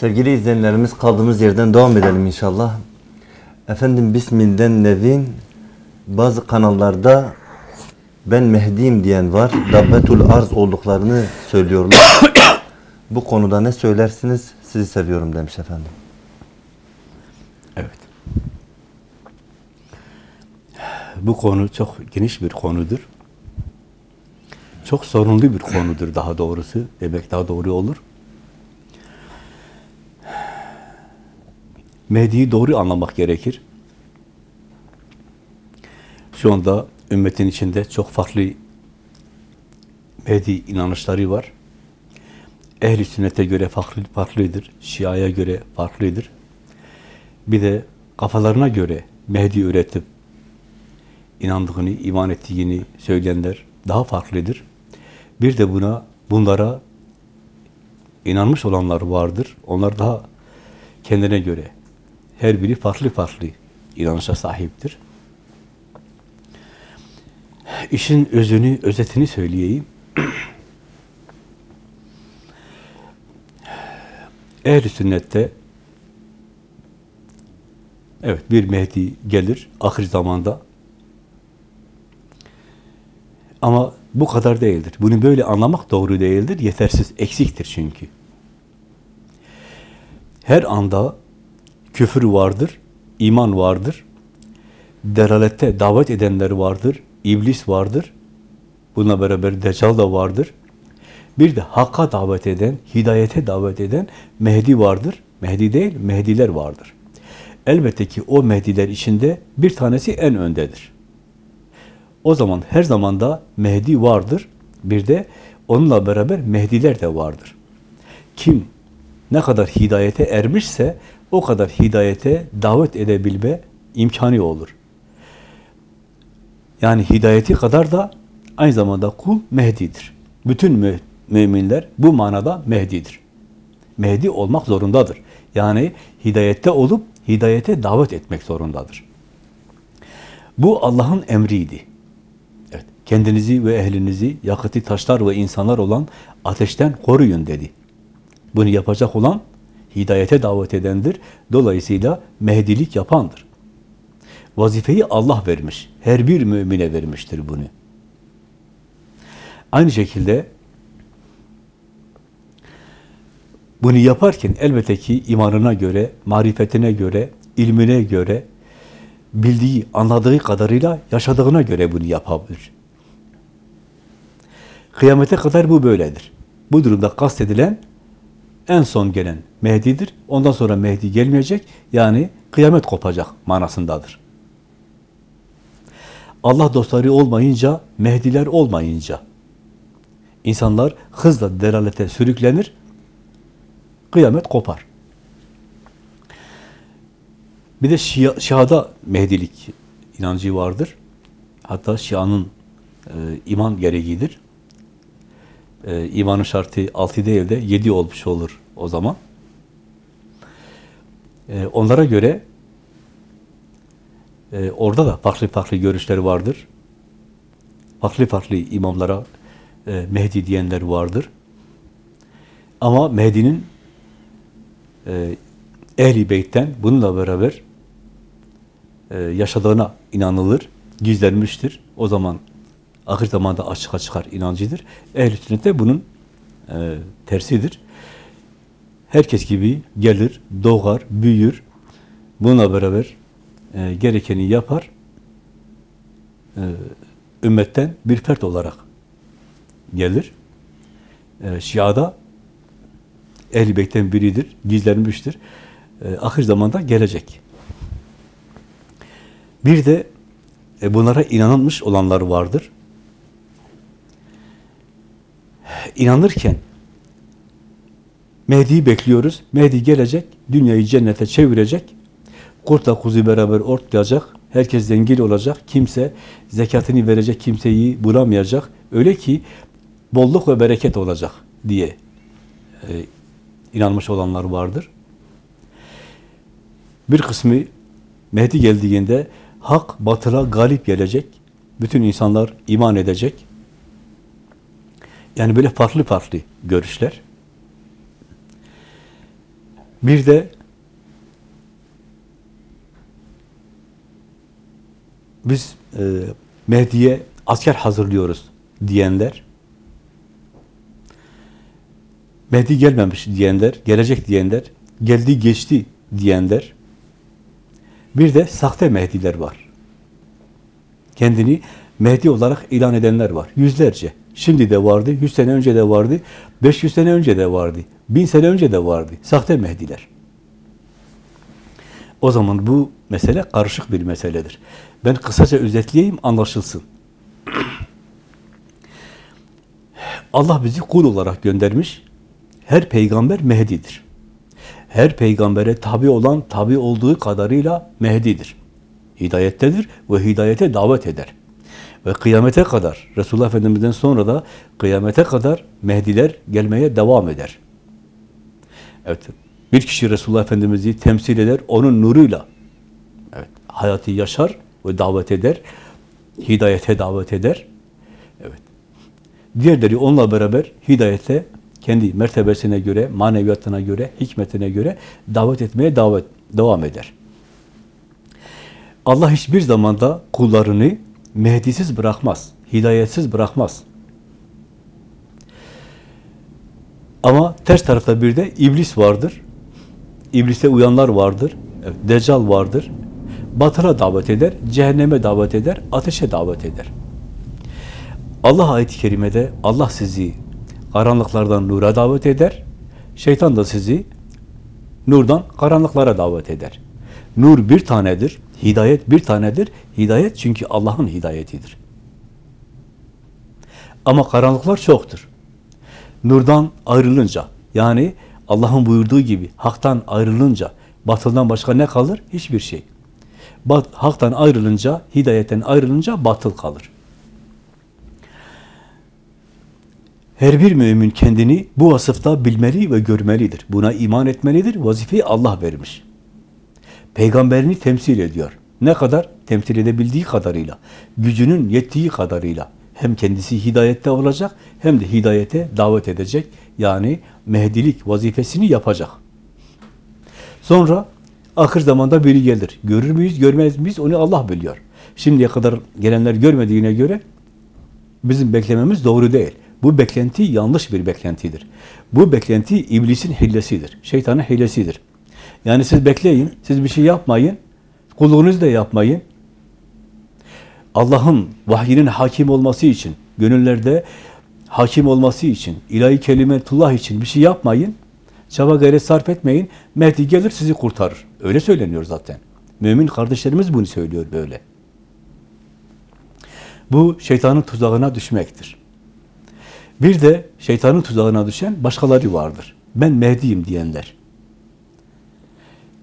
Sevgili izleyenlerimiz kaldığımız yerden devam edelim inşallah. Efendim Bismil'den Nevin bazı kanallarda ben Mehdi'yim diyen var. Dabbetul arz olduklarını söylüyorlar. Bu konuda ne söylersiniz? Sizi seviyorum demiş efendim. Evet. Bu konu çok geniş bir konudur. Çok sorunlu bir konudur daha doğrusu. Demek daha doğru olur. Mehdi'yi doğru anlamak gerekir. Şu anda ümmetin içinde çok farklı Mehdi inanışları var. Ehli sünnete göre farklı, farklıdır. Şia'ya göre farklıdır. Bir de kafalarına göre Mehdi üretip inandığını, iman ettiğini söyleyenler daha farklıdır. Bir de buna, bunlara inanmış olanlar vardır. Onlar daha kendine göre her biri farklı farklı inanışa sahiptir. İşin özünü, özetini söyleyeyim. Ehl-i sünnette evet bir Mehdi gelir ahir zamanda ama bu kadar değildir. Bunu böyle anlamak doğru değildir. Yetersiz, eksiktir çünkü. Her anda küfür vardır, iman vardır, delalette davet edenler vardır, iblis vardır, buna beraber deccal da vardır. Bir de hakka davet eden, hidayete davet eden Mehdi vardır. Mehdi değil, Mehdiler vardır. Elbette ki o Mehdiler içinde bir tanesi en öndedir. O zaman her zamanda Mehdi vardır. Bir de onunla beraber Mehdiler de vardır. Kim ne kadar hidayete ermişse o kadar hidayete davet edebilme imkanı olur. Yani hidayeti kadar da aynı zamanda kul Mehdi'dir. Bütün mü müminler bu manada Mehdi'dir. Mehdi olmak zorundadır. Yani hidayette olup hidayete davet etmek zorundadır. Bu Allah'ın emriydi. Evet, kendinizi ve ehlinizi yakıtı taşlar ve insanlar olan ateşten koruyun dedi. Bunu yapacak olan hidayete davet edendir. Dolayısıyla mehdilik yapandır. Vazifeyi Allah vermiş. Her bir mümine vermiştir bunu. Aynı şekilde bunu yaparken elbette ki imanına göre, marifetine göre, ilmine göre, bildiği, anladığı kadarıyla yaşadığına göre bunu yapabilir. Kıyamete kadar bu böyledir. Bu durumda kastedilen en son gelen Mehdi'dir. Ondan sonra Mehdi gelmeyecek. Yani kıyamet kopacak manasındadır. Allah dostları olmayınca, Mehdiler olmayınca insanlar hızla delalete sürüklenir, kıyamet kopar. Bir de Şia, Şia'da Mehdilik inancı vardır. Hatta Şia'nın e, iman gereğidir. E, imanın şartı altı değil de yedi olmuş olur o zaman. E, onlara göre e, orada da farklı farklı görüşler vardır. Farklı farklı imamlara e, Mehdi diyenler vardır. Ama Mehdi'nin e, Ehli Beyt'ten bununla beraber e, yaşadığına inanılır, gizlenmiştir. O zaman ahir zamanda açığa çıkar inancıdır. Ehl-i sünnette bunun e, tersidir. Herkes gibi gelir, doğar, büyür. Bununla beraber e, gerekeni yapar. E, ümmetten bir fert olarak gelir. E, Şia'da Beyt'ten biridir, gizlenmiştir. E, ahir zamanda gelecek. Bir de e, bunlara inanılmış olanlar vardır. İnanırken Mehdi'yi bekliyoruz. Mehdi gelecek, dünyayı cennete çevirecek. Kurtla kuzu beraber ortlayacak. Herkes zengin olacak. Kimse zekatını verecek kimseyi bulamayacak. Öyle ki bolluk ve bereket olacak diye e, inanmış olanlar vardır. Bir kısmı Mehdi geldiğinde hak batıla galip gelecek. Bütün insanlar iman edecek. Yani böyle farklı farklı görüşler. Bir de biz e, Mehdi'ye asker hazırlıyoruz diyenler, Mehdi gelmemiş diyenler, gelecek diyenler, geldi geçti diyenler, bir de sahte Mehdiler var. Kendini Mehdi olarak ilan edenler var. Yüzlerce. Şimdi de vardı, 100 sene önce de vardı, 500 sene önce de vardı, 1000 sene önce de vardı. Sahte Mehdiler. O zaman bu mesele karışık bir meseledir. Ben kısaca özetleyeyim, anlaşılsın. Allah bizi kul olarak göndermiş. Her peygamber Mehdi'dir. Her peygambere tabi olan, tabi olduğu kadarıyla Mehdi'dir. Hidayettedir ve hidayete davet eder. Ve kıyamete kadar, Resulullah Efendimiz'den sonra da kıyamete kadar Mehdiler gelmeye devam eder. Evet, bir kişi Resulullah Efendimiz'i temsil eder, onun nuruyla evet, hayatı yaşar ve davet eder, hidayete davet eder. Evet. Diğerleri onunla beraber hidayete kendi mertebesine göre, maneviyatına göre, hikmetine göre davet etmeye davet devam eder. Allah hiçbir zamanda kullarını Mehdisiz bırakmaz, hidayetsiz bırakmaz. Ama ters tarafta bir de iblis vardır. İblise uyanlar vardır. Evet, Deccal vardır. Batıra davet eder, cehenneme davet eder, ateşe davet eder. Allah ayet-i kerimede Allah sizi karanlıklardan nura davet eder. Şeytan da sizi nurdan karanlıklara davet eder. Nur bir tanedir, hidayet bir tanedir. Hidayet çünkü Allah'ın hidayetidir. Ama karanlıklar çoktur. Nurdan ayrılınca, yani Allah'ın buyurduğu gibi haktan ayrılınca, batıldan başka ne kalır? Hiçbir şey. Bat, haktan ayrılınca, hidayetten ayrılınca batıl kalır. Her bir mümin kendini bu vasıfta bilmeli ve görmelidir. Buna iman etmelidir. Vazifeyi Allah vermiş. Peygamberini temsil ediyor. Ne kadar? Temsil edebildiği kadarıyla. Gücünün yettiği kadarıyla. Hem kendisi hidayette olacak hem de hidayete davet edecek. Yani mehdilik vazifesini yapacak. Sonra ahir zamanda biri gelir. Görür müyüz, görmez miyiz? Onu Allah biliyor. Şimdiye kadar gelenler görmediğine göre bizim beklememiz doğru değil. Bu beklenti yanlış bir beklentidir. Bu beklenti iblisin hilesidir. Şeytanın hilesidir. Yani siz bekleyin, siz bir şey yapmayın, kulluğunuzu da yapmayın. Allah'ın vahyinin hakim olması için, gönüllerde hakim olması için, ilahi kelimetullah için bir şey yapmayın. Çaba gayret sarf etmeyin. Mehdi gelir sizi kurtarır. Öyle söyleniyor zaten. Mümin kardeşlerimiz bunu söylüyor böyle. Bu şeytanın tuzağına düşmektir. Bir de şeytanın tuzağına düşen başkaları vardır. Ben Mehdi'yim diyenler.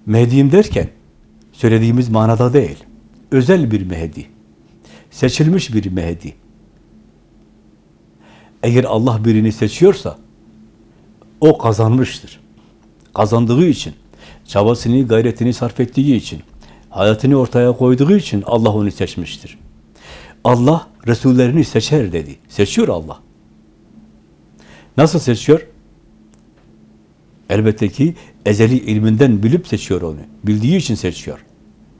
Mehdi'yim derken söylediğimiz manada değil. Özel bir Mehdi. Seçilmiş bir Mehdi. Eğer Allah birini seçiyorsa o kazanmıştır. Kazandığı için, çabasını, gayretini sarf ettiği için, hayatını ortaya koyduğu için Allah onu seçmiştir. Allah Resullerini seçer dedi. Seçiyor Allah. Nasıl seçiyor? Elbette ki ezeli ilminden bilip seçiyor onu. Bildiği için seçiyor.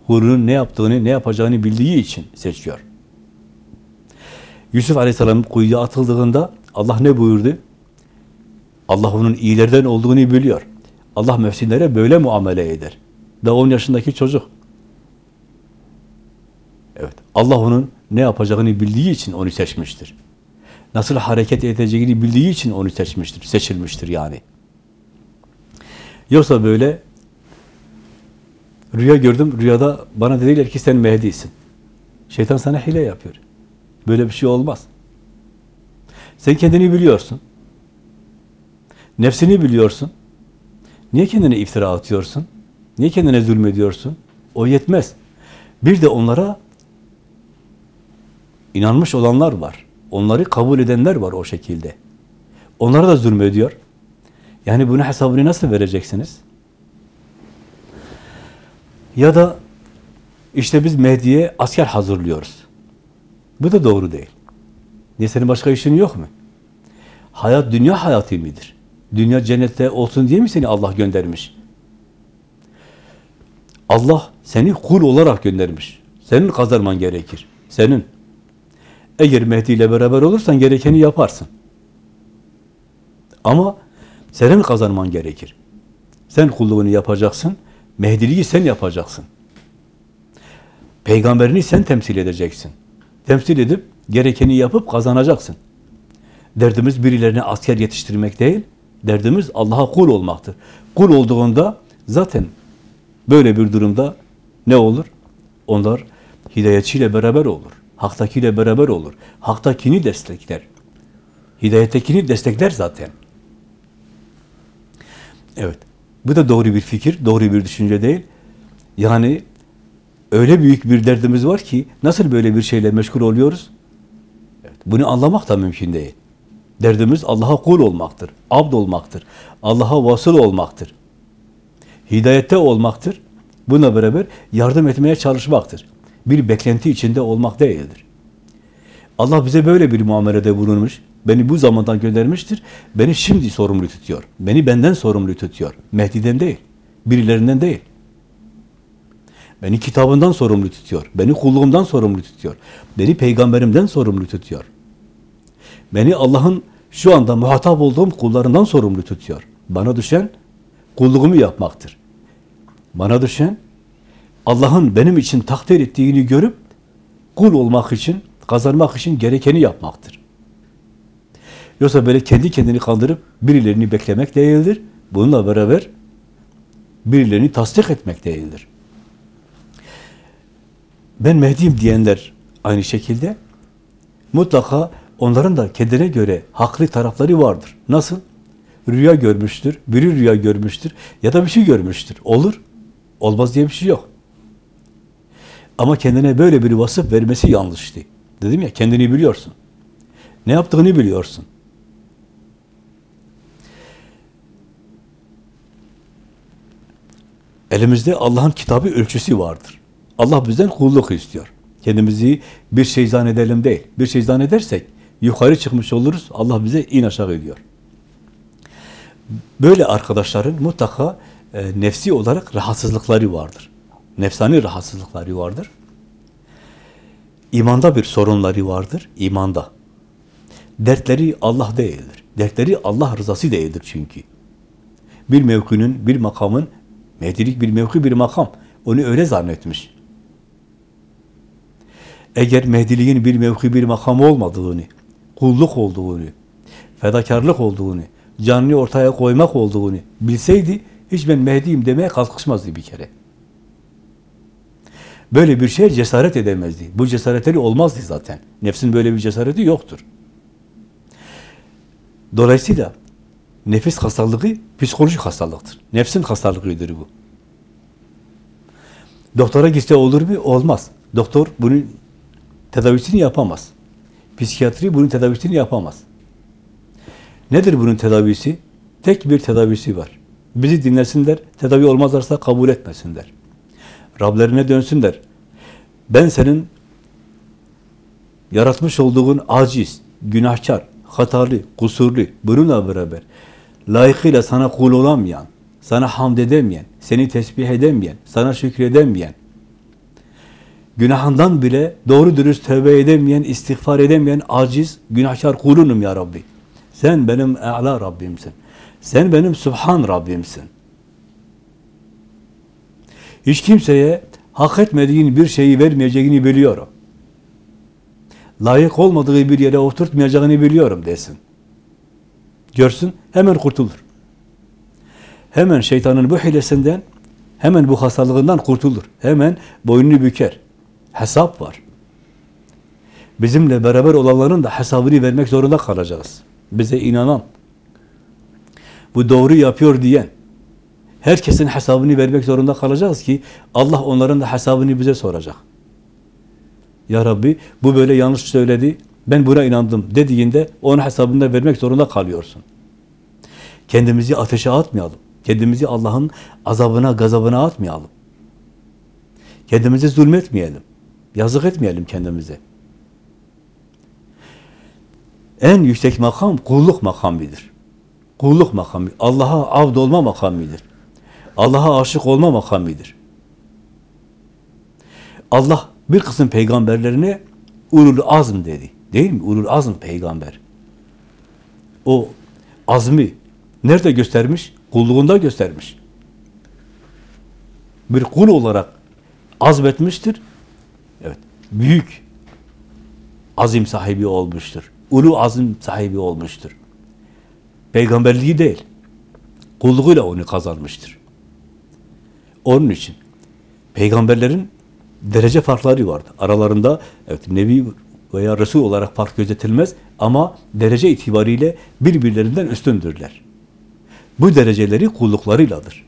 Hurunun ne yaptığını, ne yapacağını bildiği için seçiyor. Yusuf Aleyhisselam kuyuya atıldığında Allah ne buyurdu? Allah onun iyilerden olduğunu biliyor. Allah mefsinlere böyle muamele eder. Daha 10 yaşındaki çocuk. Evet. Allah onun ne yapacağını bildiği için onu seçmiştir. Nasıl hareket edeceğini bildiği için onu seçmiştir, seçilmiştir yani. Yoksa böyle rüya gördüm, rüyada bana dediler ki sen Mehdi'sin. Şeytan sana hile yapıyor. Böyle bir şey olmaz. Sen kendini biliyorsun. Nefsini biliyorsun. Niye kendine iftira atıyorsun? Niye kendine zulmediyorsun? O yetmez. Bir de onlara inanmış olanlar var. Onları kabul edenler var o şekilde. Onlara da zulmediyor. Yani bunun hesabını nasıl vereceksiniz? Ya da işte biz Mehdi'ye asker hazırlıyoruz. Bu da doğru değil. Niye senin başka işin yok mu? Hayat dünya hayatı mıdır? Dünya cennette olsun diye mi seni Allah göndermiş? Allah seni kul olarak göndermiş. Senin kazanman gerekir. Senin. Eğer Mehdi ile beraber olursan gerekeni yaparsın. Ama senin kazanman gerekir. Sen kulluğunu yapacaksın. Mehdiliği sen yapacaksın. Peygamberini sen temsil edeceksin. Temsil edip gerekeni yapıp kazanacaksın. Derdimiz birilerine asker yetiştirmek değil, derdimiz Allah'a kul olmaktır. Kul olduğunda zaten böyle bir durumda ne olur? Onlar hidayetçiyle beraber olur. Haktakiyle beraber olur. Haktakini destekler. Hidayettekini destekler zaten. Evet. Bu da doğru bir fikir, doğru bir düşünce değil. Yani öyle büyük bir derdimiz var ki nasıl böyle bir şeyle meşgul oluyoruz? Evet, bunu anlamak da mümkün değil. Derdimiz Allah'a kul olmaktır, abd olmaktır, Allah'a vasıl olmaktır, hidayette olmaktır. Buna beraber yardım etmeye çalışmaktır. Bir beklenti içinde olmak değildir. Allah bize böyle bir muamelede bulunmuş, beni bu zamandan göndermiştir, beni şimdi sorumlu tutuyor, beni benden sorumlu tutuyor, Mehdi'den değil, birilerinden değil. Beni kitabından sorumlu tutuyor, beni kulluğumdan sorumlu tutuyor, beni peygamberimden sorumlu tutuyor. Beni Allah'ın şu anda muhatap olduğum kullarından sorumlu tutuyor. Bana düşen kulluğumu yapmaktır. Bana düşen Allah'ın benim için takdir ettiğini görüp kul olmak için, kazanmak için gerekeni yapmaktır. Yoksa böyle kendi kendini kandırıp birilerini beklemek değildir. Bununla beraber birilerini tasdik etmek değildir. Ben Mehdi'yim diyenler aynı şekilde mutlaka onların da kendine göre haklı tarafları vardır. Nasıl? Rüya görmüştür, biri rüya görmüştür ya da bir şey görmüştür. Olur. Olmaz diye bir şey yok. Ama kendine böyle bir vasıf vermesi yanlıştı. Dedim ya kendini biliyorsun. Ne yaptığını biliyorsun. Elimizde Allah'ın kitabı ölçüsü vardır. Allah bizden kulluk istiyor. Kendimizi bir şey zannedelim değil. Bir şey zannedersek yukarı çıkmış oluruz. Allah bize in aşağı ediyor. Böyle arkadaşların mutlaka e, nefsi olarak rahatsızlıkları vardır. Nefsani rahatsızlıkları vardır. İmanda bir sorunları vardır. İmanda. Dertleri Allah değildir. Dertleri Allah rızası değildir çünkü. Bir mevkinin, bir makamın, mehdilik bir mevki, bir makam. Onu öyle zannetmiş. Eğer Mehdiliğin bir mevki, bir makam olmadığını, kulluk olduğunu, fedakarlık olduğunu, canını ortaya koymak olduğunu bilseydi, hiç ben Mehdi'yim demeye kalkışmazdı bir kere. Böyle bir şeye cesaret edemezdi. Bu cesaretleri olmazdı zaten. Nefsin böyle bir cesareti yoktur. Dolayısıyla nefis hastalığı psikolojik hastalıktır. Nefsin hastalığıdır bu. Doktora gitse olur mu? Olmaz. Doktor bunun tedavisini yapamaz. Psikiyatri bunun tedavisini yapamaz. Nedir bunun tedavisi? Tek bir tedavisi var. Bizi dinlesinler, tedavi olmazlarsa kabul etmesinler. Rablerine dönsünler. Ben senin yaratmış olduğun aciz, günahkar, hatalı, kusurlu, bununla beraber layıkıyla sana kul olamayan, sana hamd edemeyen, seni tesbih edemeyen, sana şükredemeyen, günahından bile doğru dürüst tövbe edemeyen, istiğfar edemeyen aciz, günahkar kulunum ya Rabbi. Sen benim e'la Rabbimsin. Sen benim Subhan Rabbimsin. Hiç kimseye hak etmediğin bir şeyi vermeyeceğini biliyorum. Layık olmadığı bir yere oturtmayacağını biliyorum desin. Görsün, hemen kurtulur. Hemen şeytanın bu hilesinden, hemen bu hastalığından kurtulur. Hemen boynunu büker. Hesap var. Bizimle beraber olanların da hesabını vermek zorunda kalacağız. Bize inanan, bu doğru yapıyor diyen, herkesin hesabını vermek zorunda kalacağız ki Allah onların da hesabını bize soracak. Ya Rabbi bu böyle yanlış söyledi, ben buna inandım dediğinde onun hesabını vermek zorunda kalıyorsun. Kendimizi ateşe atmayalım. Kendimizi Allah'ın azabına, gazabına atmayalım. Kendimize zulmetmeyelim. Yazık etmeyelim kendimize. En yüksek makam kulluk makamidir. Kulluk makamı. Allah'a avd olma makamidir. Allah'a aşık olma makamidir. Allah bir kısım peygamberlerine ulul azm dedi. Değil mi? Ulul azm peygamber. O azmi nerede göstermiş? Kulluğunda göstermiş. Bir kul olarak azmetmiştir. Evet. Büyük azim sahibi olmuştur. Ulu azim sahibi olmuştur. Peygamberliği değil. Kulluğuyla onu kazanmıştır. Onun için peygamberlerin derece farkları vardı. Aralarında evet nebi veya resul olarak fark gözetilmez ama derece itibariyle birbirlerinden üstündürler. Bu dereceleri kulluklarıyladır.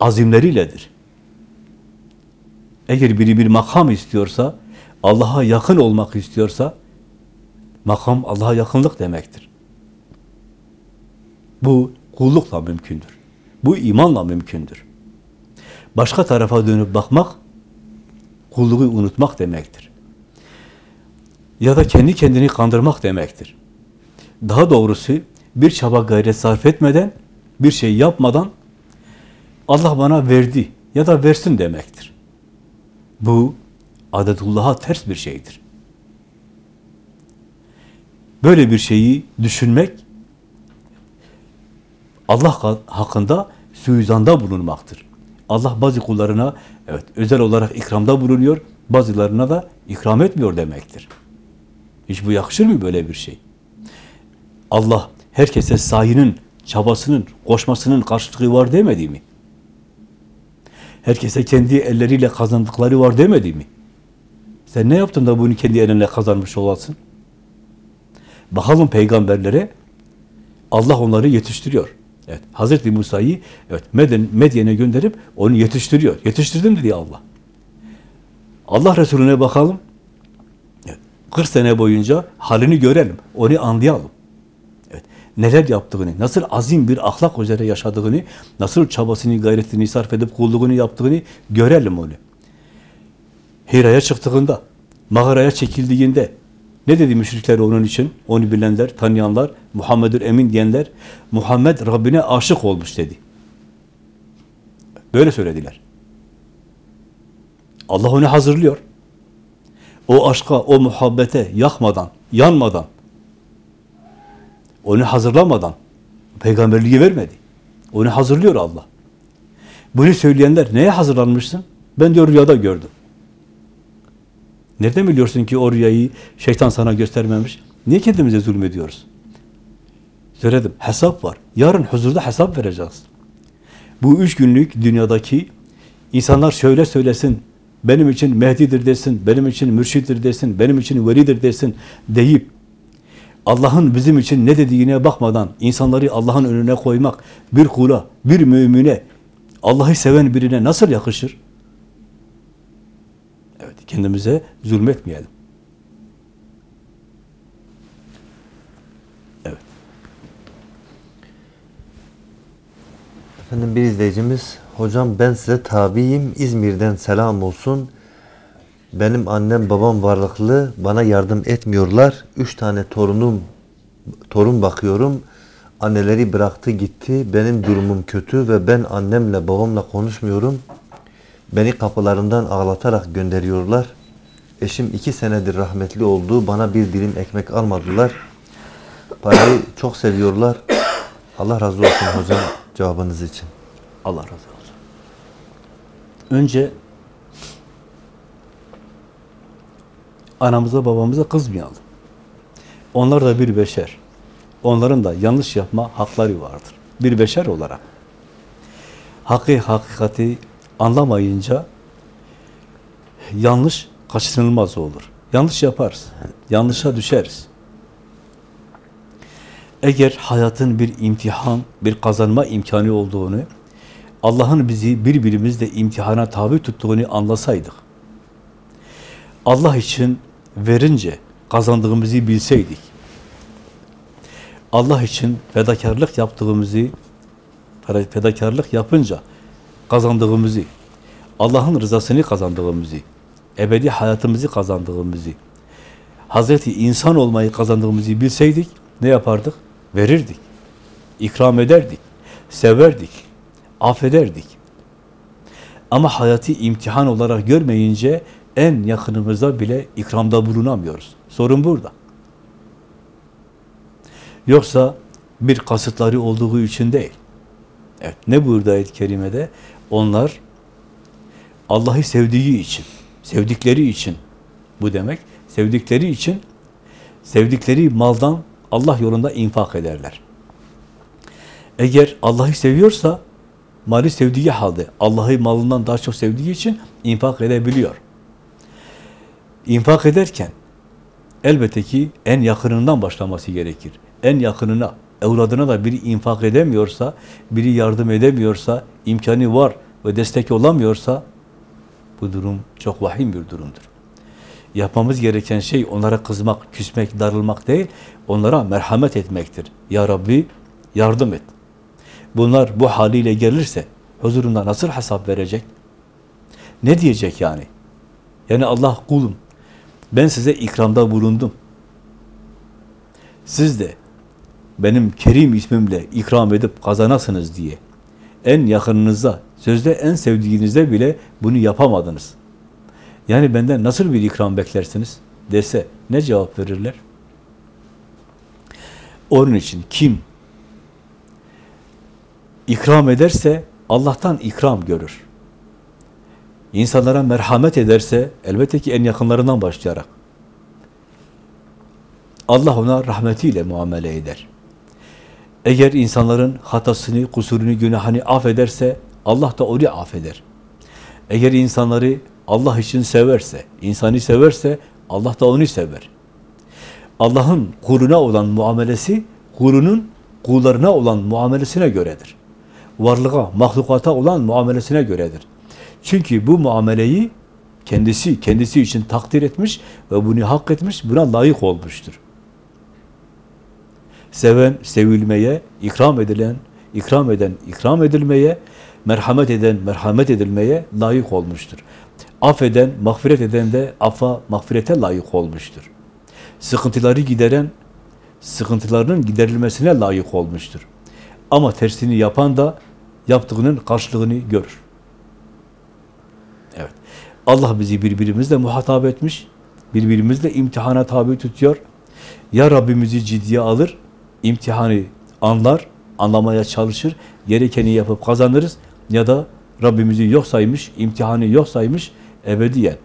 Azimleriyledir. Eğer biri bir makam istiyorsa, Allah'a yakın olmak istiyorsa, makam Allah'a yakınlık demektir. Bu kullukla mümkündür. Bu imanla mümkündür. Başka tarafa dönüp bakmak, kulluğu unutmak demektir. Ya da kendi kendini kandırmak demektir. Daha doğrusu bir çaba gayret sarf etmeden, bir şey yapmadan Allah bana verdi ya da versin demektir. Bu adetullah'a ters bir şeydir. Böyle bir şeyi düşünmek Allah hakkında suizanda bulunmaktır. Allah bazı kullarına evet özel olarak ikramda bulunuyor, bazılarına da ikram etmiyor demektir. Hiç bu yakışır mı böyle bir şey? Allah herkese sayının, çabasının, koşmasının karşılığı var demedi mi? Herkese kendi elleriyle kazandıkları var demedi mi? Sen ne yaptın da bunu kendi elinle kazanmış olasın? Bakalım peygamberlere Allah onları yetiştiriyor. Evet, Hazreti Musa'yı evet Medyen, Medyen'e gönderip onu yetiştiriyor. Yetiştirdim dedi Allah. Allah Resulüne bakalım. Evet, 40 sene boyunca halini görelim. Onu anlayalım. Evet, neler yaptığını, nasıl azim bir ahlak üzere yaşadığını, nasıl çabasını, gayretini sarf edip kulluğunu yaptığını görelim onu. Hira'ya çıktığında, mağaraya çekildiğinde, ne dedi müşrikler onun için? Onu bilenler, tanıyanlar, Muhammed'ül Emin diyenler, Muhammed Rabbine aşık olmuş dedi. Böyle söylediler. Allah onu hazırlıyor. O aşka, o muhabbete yakmadan, yanmadan, onu hazırlamadan peygamberliği vermedi. Onu hazırlıyor Allah. Bunu söyleyenler neye hazırlanmışsın? Ben diyor rüyada gördüm. Nereden biliyorsun ki o rüyayı şeytan sana göstermemiş? Niye kendimize zulmediyoruz? Söyledim, hesap var. Yarın huzurda hesap vereceğiz. Bu üç günlük dünyadaki insanlar şöyle söylesin, benim için Mehdi'dir desin, benim için mürşittir desin, benim için velidir desin deyip Allah'ın bizim için ne dediğine bakmadan insanları Allah'ın önüne koymak bir kula, bir mümine, Allah'ı seven birine nasıl yakışır? Evet, kendimize zulmetmeyelim. Evet. Efendim bir izleyicimiz, hocam ben size tabiyim, İzmir'den selam olsun. Benim annem babam varlıklı, bana yardım etmiyorlar. Üç tane torunum, torun bakıyorum. Anneleri bıraktı gitti, benim durumum kötü ve ben annemle babamla konuşmuyorum. Beni kapılarından ağlatarak gönderiyorlar. Eşim iki senedir rahmetli oldu. Bana bir dilim ekmek almadılar. Parayı çok seviyorlar. Allah razı olsun hocam cevabınız için. Allah razı olsun. Önce anamıza babamıza kızmayalım. Onlar da bir beşer. Onların da yanlış yapma hakları vardır. Bir beşer olarak. Hakkı, hakikati anlamayınca yanlış kaçınılmaz olur. Yanlış yaparız. Yanlışa düşeriz. Eğer hayatın bir imtihan, bir kazanma imkanı olduğunu, Allah'ın bizi birbirimizle imtihana tabi tuttuğunu anlasaydık, Allah için verince kazandığımızı bilseydik, Allah için fedakarlık yaptığımızı, fedakarlık yapınca kazandığımızı, Allah'ın rızasını kazandığımızı, ebedi hayatımızı kazandığımızı, Hazreti insan olmayı kazandığımızı bilseydik ne yapardık? Verirdik, ikram ederdik, severdik, affederdik. Ama hayatı imtihan olarak görmeyince en yakınımızda bile ikramda bulunamıyoruz. Sorun burada. Yoksa bir kasıtları olduğu için değil. Evet, ne buyurdu ayet-i kerimede? Onlar Allah'ı sevdiği için, sevdikleri için bu demek. Sevdikleri için sevdikleri maldan Allah yolunda infak ederler. Eğer Allah'ı seviyorsa mali sevdiği halde Allah'ı malından daha çok sevdiği için infak edebiliyor. İnfak ederken elbette ki en yakınından başlaması gerekir. En yakınına, evladına da biri infak edemiyorsa, biri yardım edemiyorsa, imkanı var ve destek olamıyorsa bu durum çok vahim bir durumdur. Yapmamız gereken şey onlara kızmak, küsmek, darılmak değil, onlara merhamet etmektir. Ya Rabbi yardım et. Bunlar bu haliyle gelirse huzurunda nasıl hesap verecek? Ne diyecek yani? Yani Allah kulum, ben size ikramda bulundum. Siz de benim Kerim ismimle ikram edip kazanasınız diye en yakınınızda, sözde en sevdiğinizde bile bunu yapamadınız. Yani benden nasıl bir ikram beklersiniz dese ne cevap verirler? Onun için kim ikram ederse Allah'tan ikram görür. İnsanlara merhamet ederse elbette ki en yakınlarından başlayarak Allah ona rahmetiyle muamele eder. Eğer insanların hatasını, kusurunu, günahını affederse Allah da onu affeder. Eğer insanları Allah için severse, insanı severse Allah da onu sever. Allah'ın kuluna olan muamelesi, kulunun kullarına olan muamelesine göredir. Varlığa, mahlukata olan muamelesine göredir. Çünkü bu muameleyi kendisi, kendisi için takdir etmiş ve bunu hak etmiş, buna layık olmuştur. Seven, sevilmeye, ikram edilen, ikram eden, ikram edilmeye, merhamet eden, merhamet edilmeye layık olmuştur. Affeden, mağfiret eden de affa, mağfirete layık olmuştur. Sıkıntıları gideren, sıkıntılarının giderilmesine layık olmuştur. Ama tersini yapan da yaptığının karşılığını görür. Evet. Allah bizi birbirimizle muhatap etmiş, birbirimizle imtihana tabi tutuyor. Ya Rabbimizi ciddiye alır, imtihanı anlar, anlamaya çalışır, gerekeni yapıp kazanırız ya da Rabbimizi yok saymış, imtihanı yok saymış, ebediyen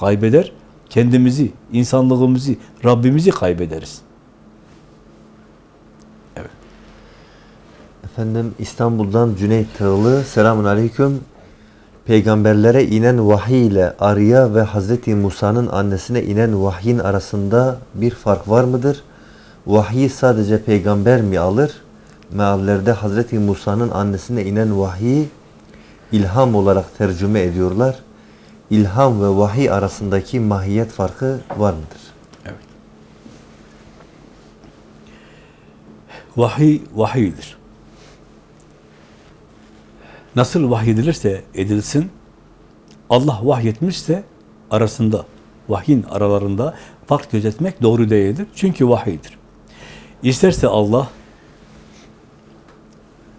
kaybeder, kendimizi, insanlığımızı, Rabbimizi kaybederiz. Efendim İstanbul'dan Cüneyt Tağlı. Selamun Aleyküm. Peygamberlere inen vahiy ile Arya ve Hazreti Musa'nın annesine inen vahyin arasında bir fark var mıdır? Vahyi sadece peygamber mi alır? Meallerde Hazreti Musa'nın annesine inen vahiy ilham olarak tercüme ediyorlar. İlham ve vahiy arasındaki mahiyet farkı var mıdır? Evet. Vahiy, vahiydir. Nasıl vahyedilirse edilsin, Allah vahyetmişse arasında, vahyin aralarında fark gözetmek doğru değildir. Çünkü vahiydir. İsterse Allah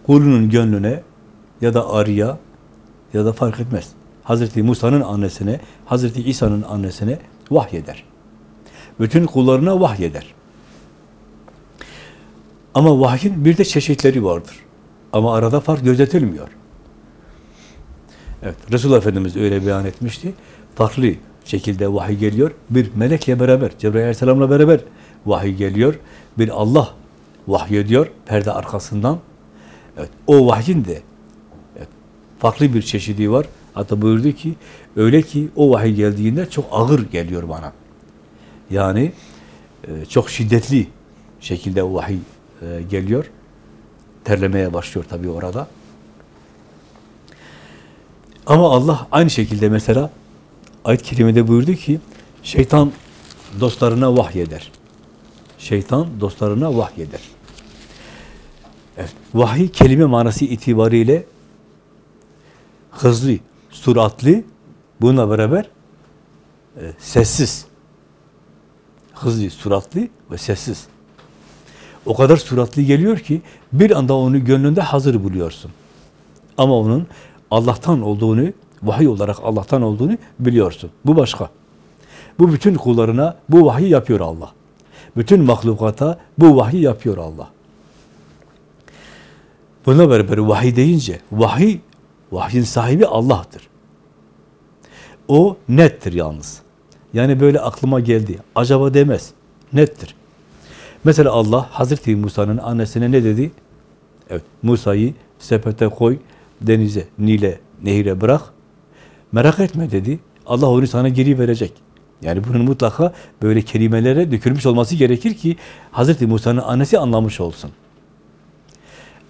kulunun gönlüne ya da arıya ya da fark etmez. Hazreti Musa'nın annesine, Hazreti İsa'nın annesine vahyeder. Bütün kullarına vahyeder. Ama vahyin bir de çeşitleri vardır. Ama arada fark gözetilmiyor. Evet, Resulullah Efendimiz öyle beyan etmişti. Farklı şekilde vahiy geliyor. Bir melekle beraber, Cebrail Aleyhisselam'la beraber vahiy geliyor. Bir Allah vahiy ediyor perde arkasından. Evet, o vahyin de evet, farklı bir çeşidi var. Hatta buyurdu ki, öyle ki o vahiy geldiğinde çok ağır geliyor bana. Yani e, çok şiddetli şekilde vahiy e, geliyor. Terlemeye başlıyor tabii orada. Ama Allah aynı şekilde mesela ayet-i kerimede buyurdu ki şeytan dostlarına vahyeder. Şeytan dostlarına vahyeder. Evet, vahiy kelime manası itibariyle hızlı, süratli, bununla beraber e, sessiz. Hızlı, süratli ve sessiz. O kadar süratli geliyor ki bir anda onu gönlünde hazır buluyorsun. Ama onun Allah'tan olduğunu, vahiy olarak Allah'tan olduğunu biliyorsun. Bu başka. Bu bütün kullarına bu vahiy yapıyor Allah. Bütün mahlukata bu vahiy yapıyor Allah. Buna beraber vahiy deyince, vahiy, vahyin sahibi Allah'tır. O nettir yalnız. Yani böyle aklıma geldi. Acaba demez. Nettir. Mesela Allah Hazreti Musa'nın annesine ne dedi? Evet, Musa'yı sepete koy, denize, Nil'e, nehire bırak. Merak etme dedi. Allah onu sana geri verecek. Yani bunun mutlaka böyle kelimelere dökülmüş olması gerekir ki Hazreti Musa'nın annesi anlamış olsun.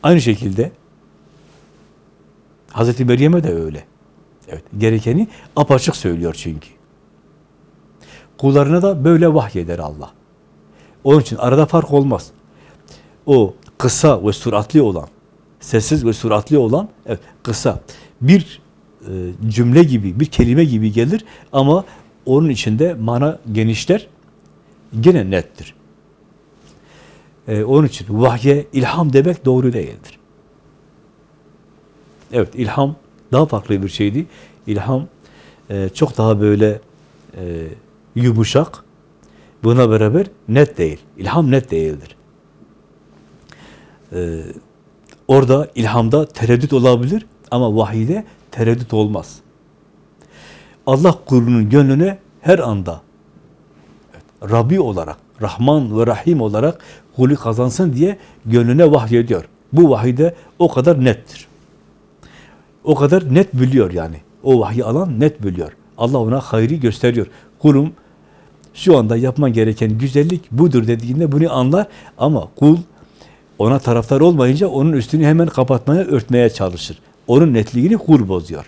Aynı şekilde Hazreti Meryem'e de öyle. Evet, gerekeni apaçık söylüyor çünkü. Kullarına da böyle vahyeder Allah. Onun için arada fark olmaz. O kısa ve süratli olan, sessiz ve süratli olan, evet kısa bir e, cümle gibi, bir kelime gibi gelir ama onun içinde mana genişler, gene nettir. E, onun için vahye ilham demek doğru değildir. Evet, ilham daha farklı bir şeydi. İlham e, çok daha böyle e, yumuşak, buna beraber net değil. İlham net değildir. Ee, orada ilhamda tereddüt olabilir ama vahide tereddüt olmaz. Allah kulunun gönlüne her anda Rabbi olarak, Rahman ve Rahim olarak kulü kazansın diye gönlüne vahyediyor. Bu vahide o kadar nettir. O kadar net biliyor yani. O vahyi alan net biliyor. Allah ona hayri gösteriyor. Kulum şu anda yapman gereken güzellik budur dediğinde bunu anlar ama kul ona taraftar olmayınca onun üstünü hemen kapatmaya, örtmeye çalışır. Onun netliğini kul bozuyor.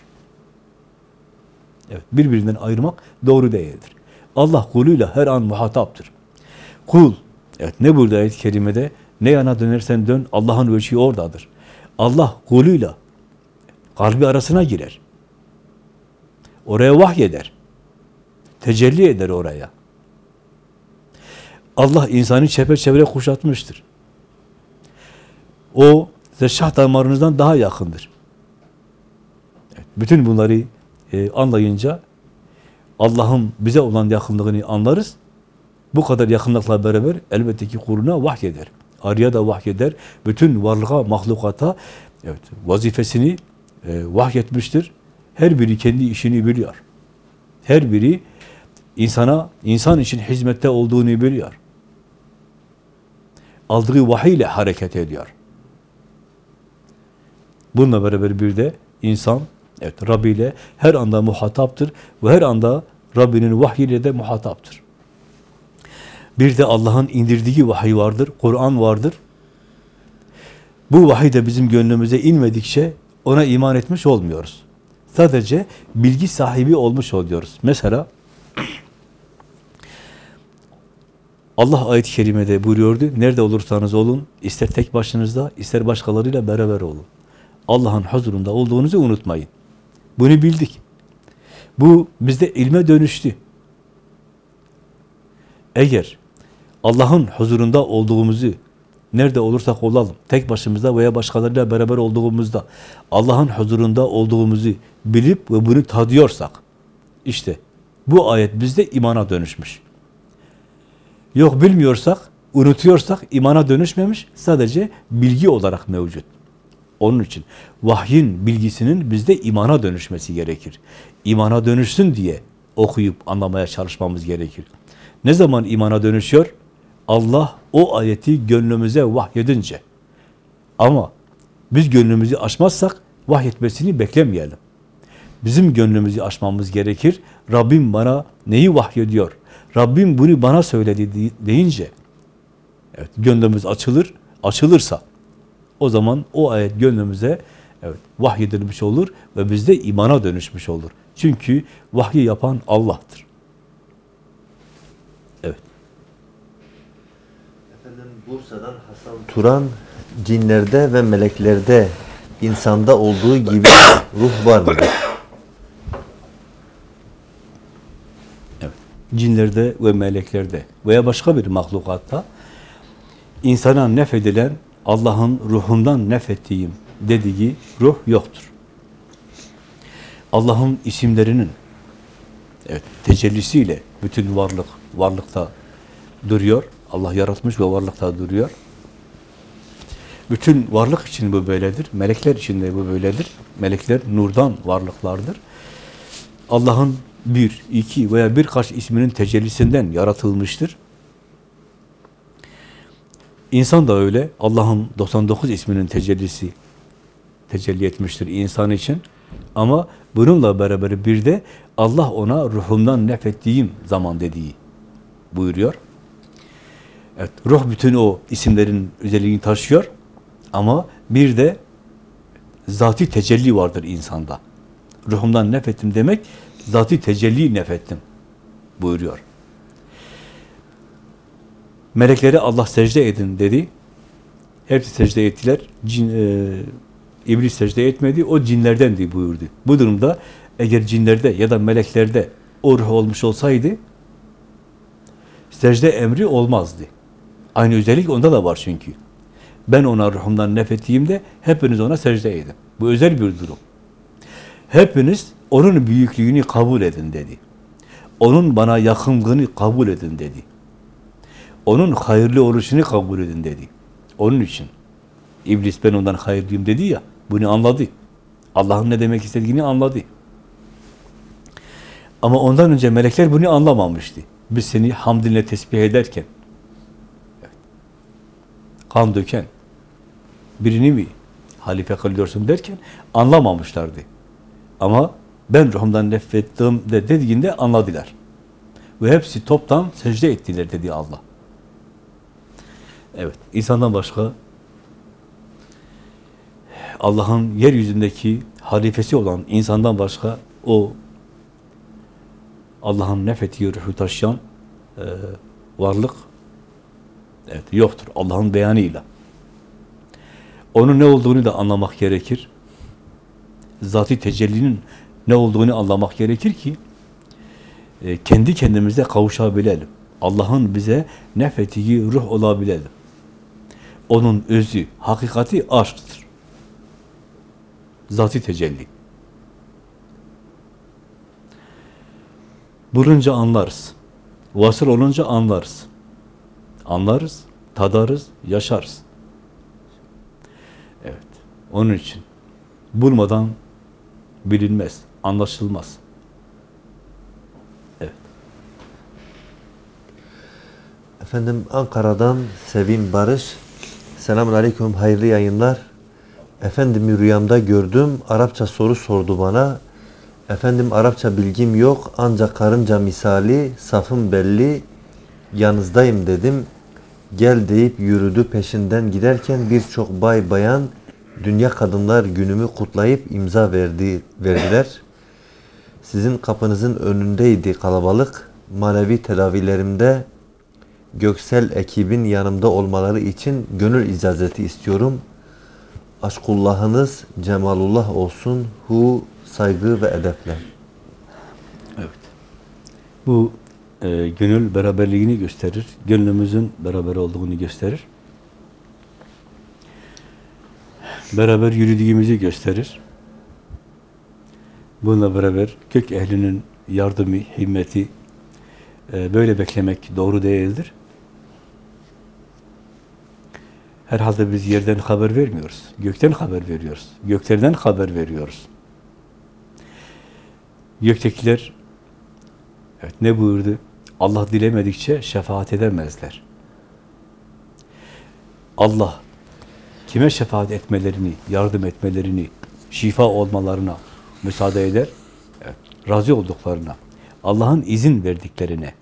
Evet, birbirinden ayırmak doğru değildir. Allah kuluyla her an muhataptır. Kul, evet ne burada ayet-i kerimede, ne yana dönersen dön, Allah'ın ölçüyü oradadır. Allah kuluyla kalbi arasına girer. Oraya vahyeder. Tecelli eder oraya. Allah insanı çepeçevre kuşatmıştır. O size şah damarınızdan daha yakındır. Bütün bunları e, anlayınca Allah'ın bize olan yakınlığını anlarız. Bu kadar yakınlıkla beraber elbette ki kuluna vahyeder. Arıya da vahyeder. Bütün varlığa, mahlukata evet, vazifesini e, vahyetmiştir. Her biri kendi işini biliyor. Her biri insana, insan için hizmette olduğunu biliyor. Aldığı vahiy ile hareket ediyor. Bununla beraber bir de insan evet Rabbi ile her anda muhataptır ve her anda Rabbinin vahyiyle de muhataptır. Bir de Allah'ın indirdiği vahiy vardır, Kur'an vardır. Bu vahiy de bizim gönlümüze inmedikçe ona iman etmiş olmuyoruz. Sadece bilgi sahibi olmuş oluyoruz. Mesela Allah ayet-i kerimede buyuruyordu. Nerede olursanız olun, ister tek başınızda, ister başkalarıyla beraber olun. Allah'ın huzurunda olduğunuzu unutmayın. Bunu bildik. Bu bizde ilme dönüştü. Eğer Allah'ın huzurunda olduğumuzu, nerede olursak olalım, tek başımızda veya başkalarıyla beraber olduğumuzda, Allah'ın huzurunda olduğumuzu bilip ve bunu tadıyorsak, işte bu ayet bizde imana dönüşmüş. Yok bilmiyorsak, unutuyorsak imana dönüşmemiş, sadece bilgi olarak mevcut. Onun için vahyin bilgisinin bizde imana dönüşmesi gerekir. İmana dönüşsün diye okuyup anlamaya çalışmamız gerekir. Ne zaman imana dönüşüyor? Allah o ayeti gönlümüze vahyedince. Ama biz gönlümüzü açmazsak vahyetmesini beklemeyelim. Bizim gönlümüzü açmamız gerekir. Rabbim bana neyi vahyediyor? Rabbim bunu bana söyledi deyince evet gönlümüz açılır. Açılırsa o zaman o ayet gönlümüze evet vahyedilmiş olur ve bizde imana dönüşmüş olur. Çünkü vahyi yapan Allah'tır. Evet. Efendim Bursa'dan Hasan Turan cinlerde ve meleklerde insanda olduğu gibi ruh var mıdır? Evet. Cinlerde ve meleklerde veya başka bir mahlukatta insana nefedilen Allah'ın ruhundan nefettiğim dediği ruh yoktur. Allah'ın isimlerinin evet, tecellisiyle bütün varlık varlıkta duruyor. Allah yaratmış ve varlıkta duruyor. Bütün varlık için bu böyledir. Melekler için de bu böyledir. Melekler nurdan varlıklardır. Allah'ın bir, iki veya birkaç isminin tecellisinden yaratılmıştır. İnsan da öyle. Allah'ın 99 isminin tecellisi tecelli etmiştir insan için. Ama bununla beraber bir de Allah ona ruhumdan nefettiğim zaman dediği buyuruyor. Evet, ruh bütün o isimlerin özelliğini taşıyor. Ama bir de zati tecelli vardır insanda. Ruhumdan nefettim demek, zati tecelli nefettim buyuruyor. Meleklere Allah secde edin dedi. Hepsi secde ettiler. Cin, e, iblis secde etmedi. O cinlerdendi buyurdu. Bu durumda eğer cinlerde ya da meleklerde o ruh olmuş olsaydı secde emri olmazdı. Aynı özellik onda da var çünkü. Ben ona ruhumdan nefettiğimde hepiniz ona secde edin. Bu özel bir durum. Hepiniz onun büyüklüğünü kabul edin dedi. Onun bana yakınlığını kabul edin dedi. Onun hayırlı oluşunu kabul edin dedi. Onun için İblis ben ondan hayırlıyım dedi ya, bunu anladı. Allah'ın ne demek istediğini anladı. Ama ondan önce melekler bunu anlamamıştı. Biz seni hamdinle tesbih ederken, kan döken birini mi halife kılıyorsun derken anlamamışlardı. Ama ben ruhumdan nefrettim de dediğinde anladılar. Ve hepsi toptan secde ettiler dedi Allah. Evet, insandan başka Allah'ın yeryüzündeki halifesi olan insandan başka o Allah'ın nefettiği ruhu taşıyan e, varlık evet, yoktur. Allah'ın beyanıyla. Onun ne olduğunu da anlamak gerekir. Zati tecellinin ne olduğunu anlamak gerekir ki e, kendi kendimize kavuşabilelim. Allah'ın bize nefettiği ruh olabilelim. Onun özü, hakikati aşktır. Zati tecelli. Bulunca anlarız. Vasıl olunca anlarız. Anlarız, tadarız, yaşarız. Evet. Onun için bulmadan bilinmez, anlaşılmaz. Efendim Ankara'dan Sevim Barış. Selamun Aleyküm, hayırlı yayınlar. Efendim rüyamda gördüm, Arapça soru sordu bana. Efendim Arapça bilgim yok, ancak karınca misali, safım belli, yanınızdayım dedim. Gel deyip yürüdü peşinden giderken birçok bay bayan Dünya Kadınlar Günümü kutlayıp imza verdi, verdiler. Sizin kapınızın önündeydi kalabalık. Manevi tedavilerimde Göksel ekibin yanımda olmaları için gönül icazeti istiyorum. Aşkullahınız cemalullah olsun. Hu saygı ve edeple. Evet. Bu e, gönül beraberliğini gösterir. Gönlümüzün beraber olduğunu gösterir. Beraber yürüdüğümüzü gösterir. Bununla beraber kök ehlinin yardımı, himmeti e, böyle beklemek doğru değildir. Herhalde biz yerden haber vermiyoruz. Gökten haber veriyoruz. Göklerden haber veriyoruz. Göktekiler evet, ne buyurdu? Allah dilemedikçe şefaat edemezler. Allah kime şefaat etmelerini, yardım etmelerini, şifa olmalarına müsaade eder? Evet, razı olduklarına, Allah'ın izin verdiklerine.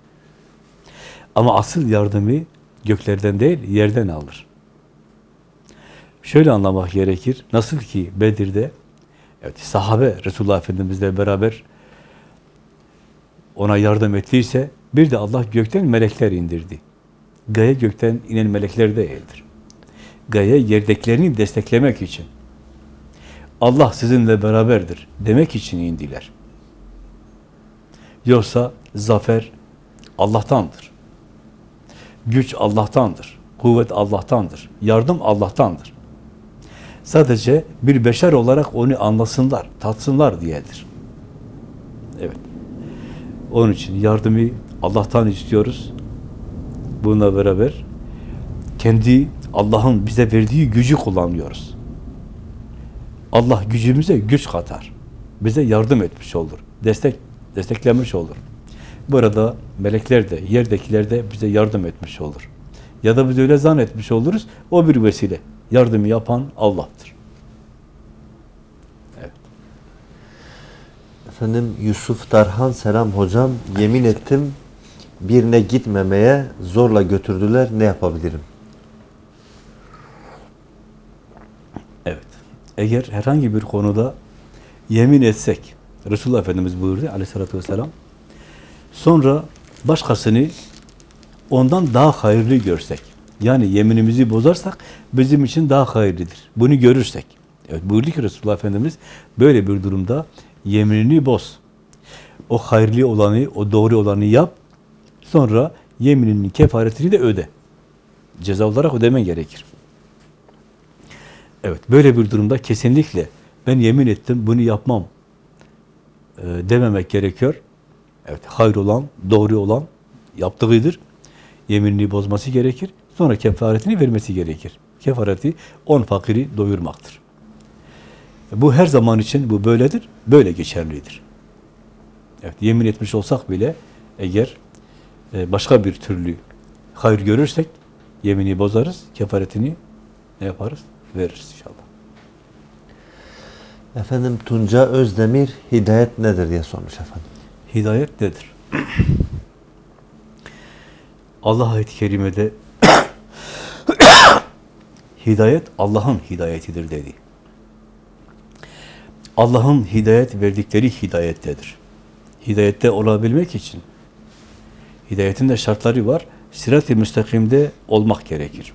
Ama asıl yardımı göklerden değil, yerden alır. Şöyle anlamak gerekir. Nasıl ki Bedir'de evet, sahabe Resulullah Efendimizle beraber ona yardım ettiyse bir de Allah gökten melekler indirdi. Gaye gökten inen melekler değildir. Gaye yerdekilerini desteklemek için. Allah sizinle beraberdir demek için indiler. Yoksa zafer Allah'tandır. Güç Allah'tandır. Kuvvet Allah'tandır. Yardım Allah'tandır. Sadece bir beşer olarak onu anlasınlar, tatsınlar diyedir. Evet. Onun için yardımı Allah'tan istiyoruz. Bununla beraber kendi Allah'ın bize verdiği gücü kullanıyoruz. Allah gücümüze güç katar. Bize yardım etmiş olur. Destek desteklemiş olur. Burada melekler de, yerdekiler de bize yardım etmiş olur. Ya da biz öyle zannetmiş oluruz. O bir vesile. Yardımı yapan Allah'tır. Efendim Yusuf Darhan selam hocam. Yemin ettim birine gitmemeye zorla götürdüler. Ne yapabilirim? Evet. Eğer herhangi bir konuda yemin etsek, Resulullah Efendimiz buyurdu aleyhissalatü vesselam, sonra başkasını ondan daha hayırlı görsek, yani yeminimizi bozarsak bizim için daha hayırlıdır. Bunu görürsek. Evet buyurdu ki Resulullah Efendimiz böyle bir durumda yeminini boz. O hayırlı olanı, o doğru olanı yap. Sonra yemininin kefaretini de öde. Ceza olarak ödemen gerekir. Evet, böyle bir durumda kesinlikle ben yemin ettim, bunu yapmam e, dememek gerekiyor. Evet, hayır olan, doğru olan yaptığıdır. Yeminini bozması gerekir. Sonra kefaretini vermesi gerekir. Kefareti on fakiri doyurmaktır. Bu her zaman için bu böyledir, böyle geçerlidir. Evet, yemin etmiş olsak bile eğer e, başka bir türlü hayır görürsek yemini bozarız, kefaretini ne yaparız? Veririz inşallah. Efendim Tunca Özdemir hidayet nedir diye sormuş efendim. Hidayet nedir? Allah ayet-i kerimede hidayet Allah'ın hidayetidir dedi. Allah'ın hidayet verdikleri hidayettedir. Hidayette olabilmek için hidayetin de şartları var. Sirat-i müstakimde olmak gerekir.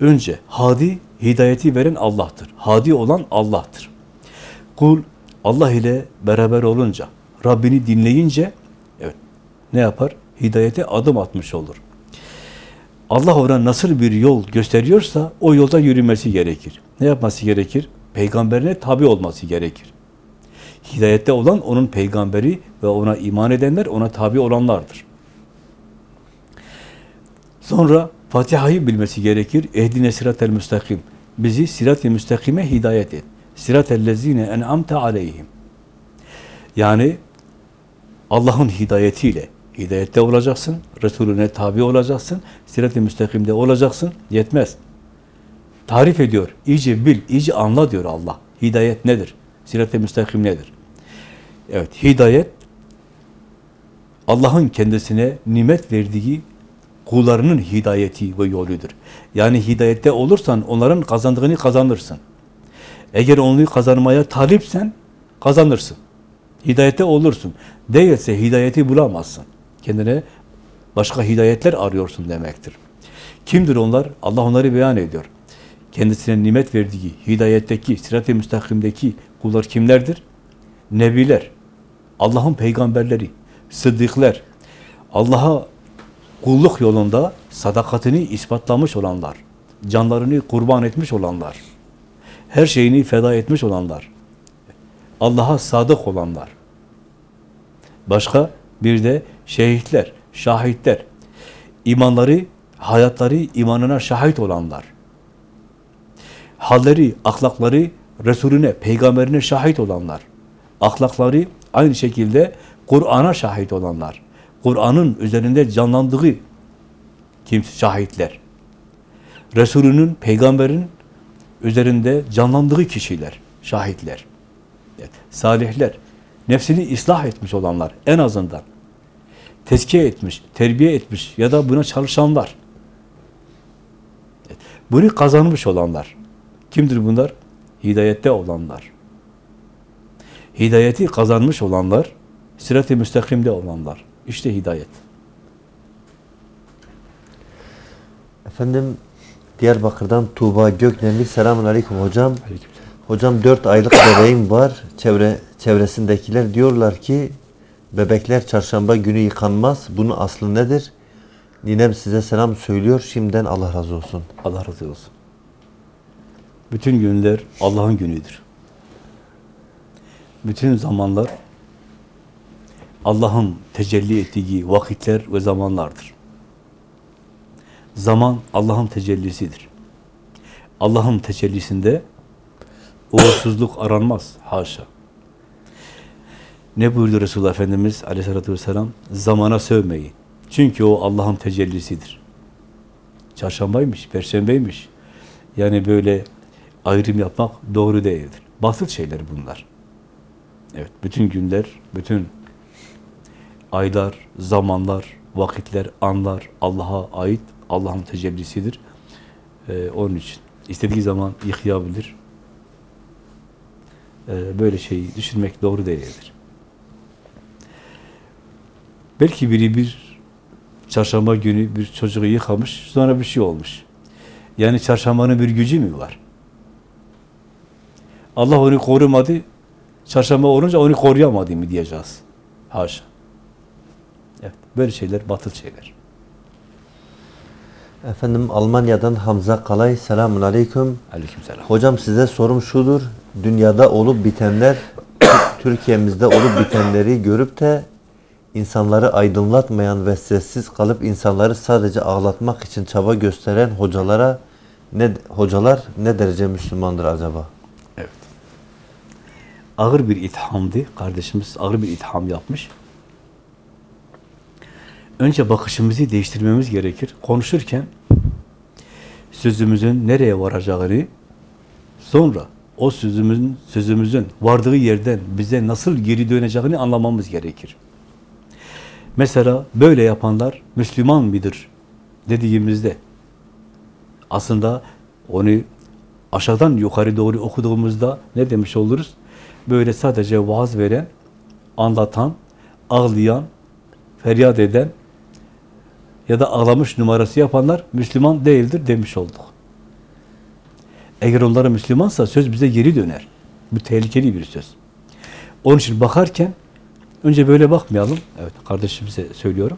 Önce hadi, hidayeti veren Allah'tır. Hadi olan Allah'tır. Kul Allah ile beraber olunca, Rabbini dinleyince evet ne yapar? Hidayete adım atmış olur. Allah ona nasıl bir yol gösteriyorsa o yolda yürümesi gerekir. Ne yapması gerekir? Peygamberine tabi olması gerekir. Hidayette olan onun peygamberi ve ona iman edenler ona tabi olanlardır. Sonra Fatiha'yı bilmesi gerekir. Ehdine siratel müstakim. Bizi sirat-i müstakime hidayet et. Siratel lezine en'amte aleyhim. Yani Allah'ın hidayetiyle hidayette olacaksın, Resulüne tabi olacaksın, sirat-i müstakimde olacaksın, yetmez. Tarif ediyor, iyice bil, iyice anla diyor Allah. Hidayet nedir? Sirat-i müstakim nedir? Evet, hidayet Allah'ın kendisine nimet verdiği kullarının hidayeti ve yoludur. Yani hidayette olursan onların kazandığını kazanırsın. Eğer onu kazanmaya talipsen kazanırsın. Hidayette olursun. Değilse hidayeti bulamazsın. Kendine başka hidayetler arıyorsun demektir. Kimdir onlar? Allah onları beyan ediyor. Kendisine nimet verdiği hidayetteki, sirat-i müstakimdeki kullar kimlerdir? Nebiler, Allah'ın peygamberleri, sıddıklar, Allah'a kulluk yolunda sadakatini ispatlamış olanlar, canlarını kurban etmiş olanlar, her şeyini feda etmiş olanlar, Allah'a sadık olanlar. Başka bir de şehitler, şahitler, imanları, hayatları imanına şahit olanlar. Halleri, ahlakları Resulüne, peygamberine şahit olanlar. Ahlakları aynı şekilde Kur'an'a şahit olanlar. Kur'an'ın üzerinde canlandığı kimse şahitler. Resulünün, peygamberin üzerinde canlandığı kişiler, şahitler. Evet, salihler, nefsini ıslah etmiş olanlar en azından. Tezkiye etmiş, terbiye etmiş ya da buna çalışanlar. Bunu kazanmış olanlar. Kimdir bunlar? Hidayette olanlar. Hidayeti kazanmış olanlar, sirat-i müstakimde olanlar. İşte hidayet. Efendim Diyarbakır'dan Tuğba Göknemli selamun aleyküm hocam. Hocam 4 aylık bebeğim var. Çevre çevresindekiler diyorlar ki bebekler çarşamba günü yıkanmaz. Bunun aslı nedir? Ninem size selam söylüyor. Şimdiden Allah razı olsun. Allah razı olsun. Bütün günler Allah'ın günüdür. Bütün zamanlar Allah'ın tecelli ettiği vakitler ve zamanlardır. Zaman Allah'ın tecellisidir. Allah'ın tecellisinde uğursuzluk aranmaz. Haşa. Ne buyurdu Resulullah Efendimiz aleyhissalatü vesselam? Zamana sövmeyin. Çünkü o Allah'ın tecellisidir. Çarşambaymış, perşembeymiş. Yani böyle ayrım yapmak doğru değildir. Basit şeyler bunlar. Evet, bütün günler, bütün aylar, zamanlar, vakitler, anlar Allah'a ait, Allah'ın tecellisidir. Ee, onun için istediği zaman yıkayabilir. Ee, böyle şeyi düşünmek doğru değildir. Belki biri bir çarşamba günü bir çocuğu yıkamış, sonra bir şey olmuş. Yani çarşambanın bir gücü mü var? Allah onu korumadı, çarşamba olunca onu koruyamadı mı diyeceğiz. Haşa. Evet, böyle şeyler batıl şeyler. Efendim Almanya'dan Hamza Kalay selamun aleyküm. Aleykümselam. Hocam size sorum şudur. Dünyada olup bitenler Türkiye'mizde olup bitenleri görüp de insanları aydınlatmayan ve sessiz kalıp insanları sadece ağlatmak için çaba gösteren hocalara ne hocalar ne derece Müslümandır acaba? Evet. Ağır bir ithamdı. Kardeşimiz ağır bir itham yapmış. Önce bakışımızı değiştirmemiz gerekir. Konuşurken sözümüzün nereye varacağını sonra o sözümüzün sözümüzün vardığı yerden bize nasıl geri döneceğini anlamamız gerekir. Mesela böyle yapanlar Müslüman mıdır dediğimizde aslında onu aşağıdan yukarı doğru okuduğumuzda ne demiş oluruz? Böyle sadece vaaz veren, anlatan, ağlayan, feryat eden ya da ağlamış numarası yapanlar Müslüman değildir demiş olduk. Eğer onlara Müslümansa söz bize geri döner. Bu tehlikeli bir söz. Onun için bakarken önce böyle bakmayalım. Evet kardeşimize söylüyorum.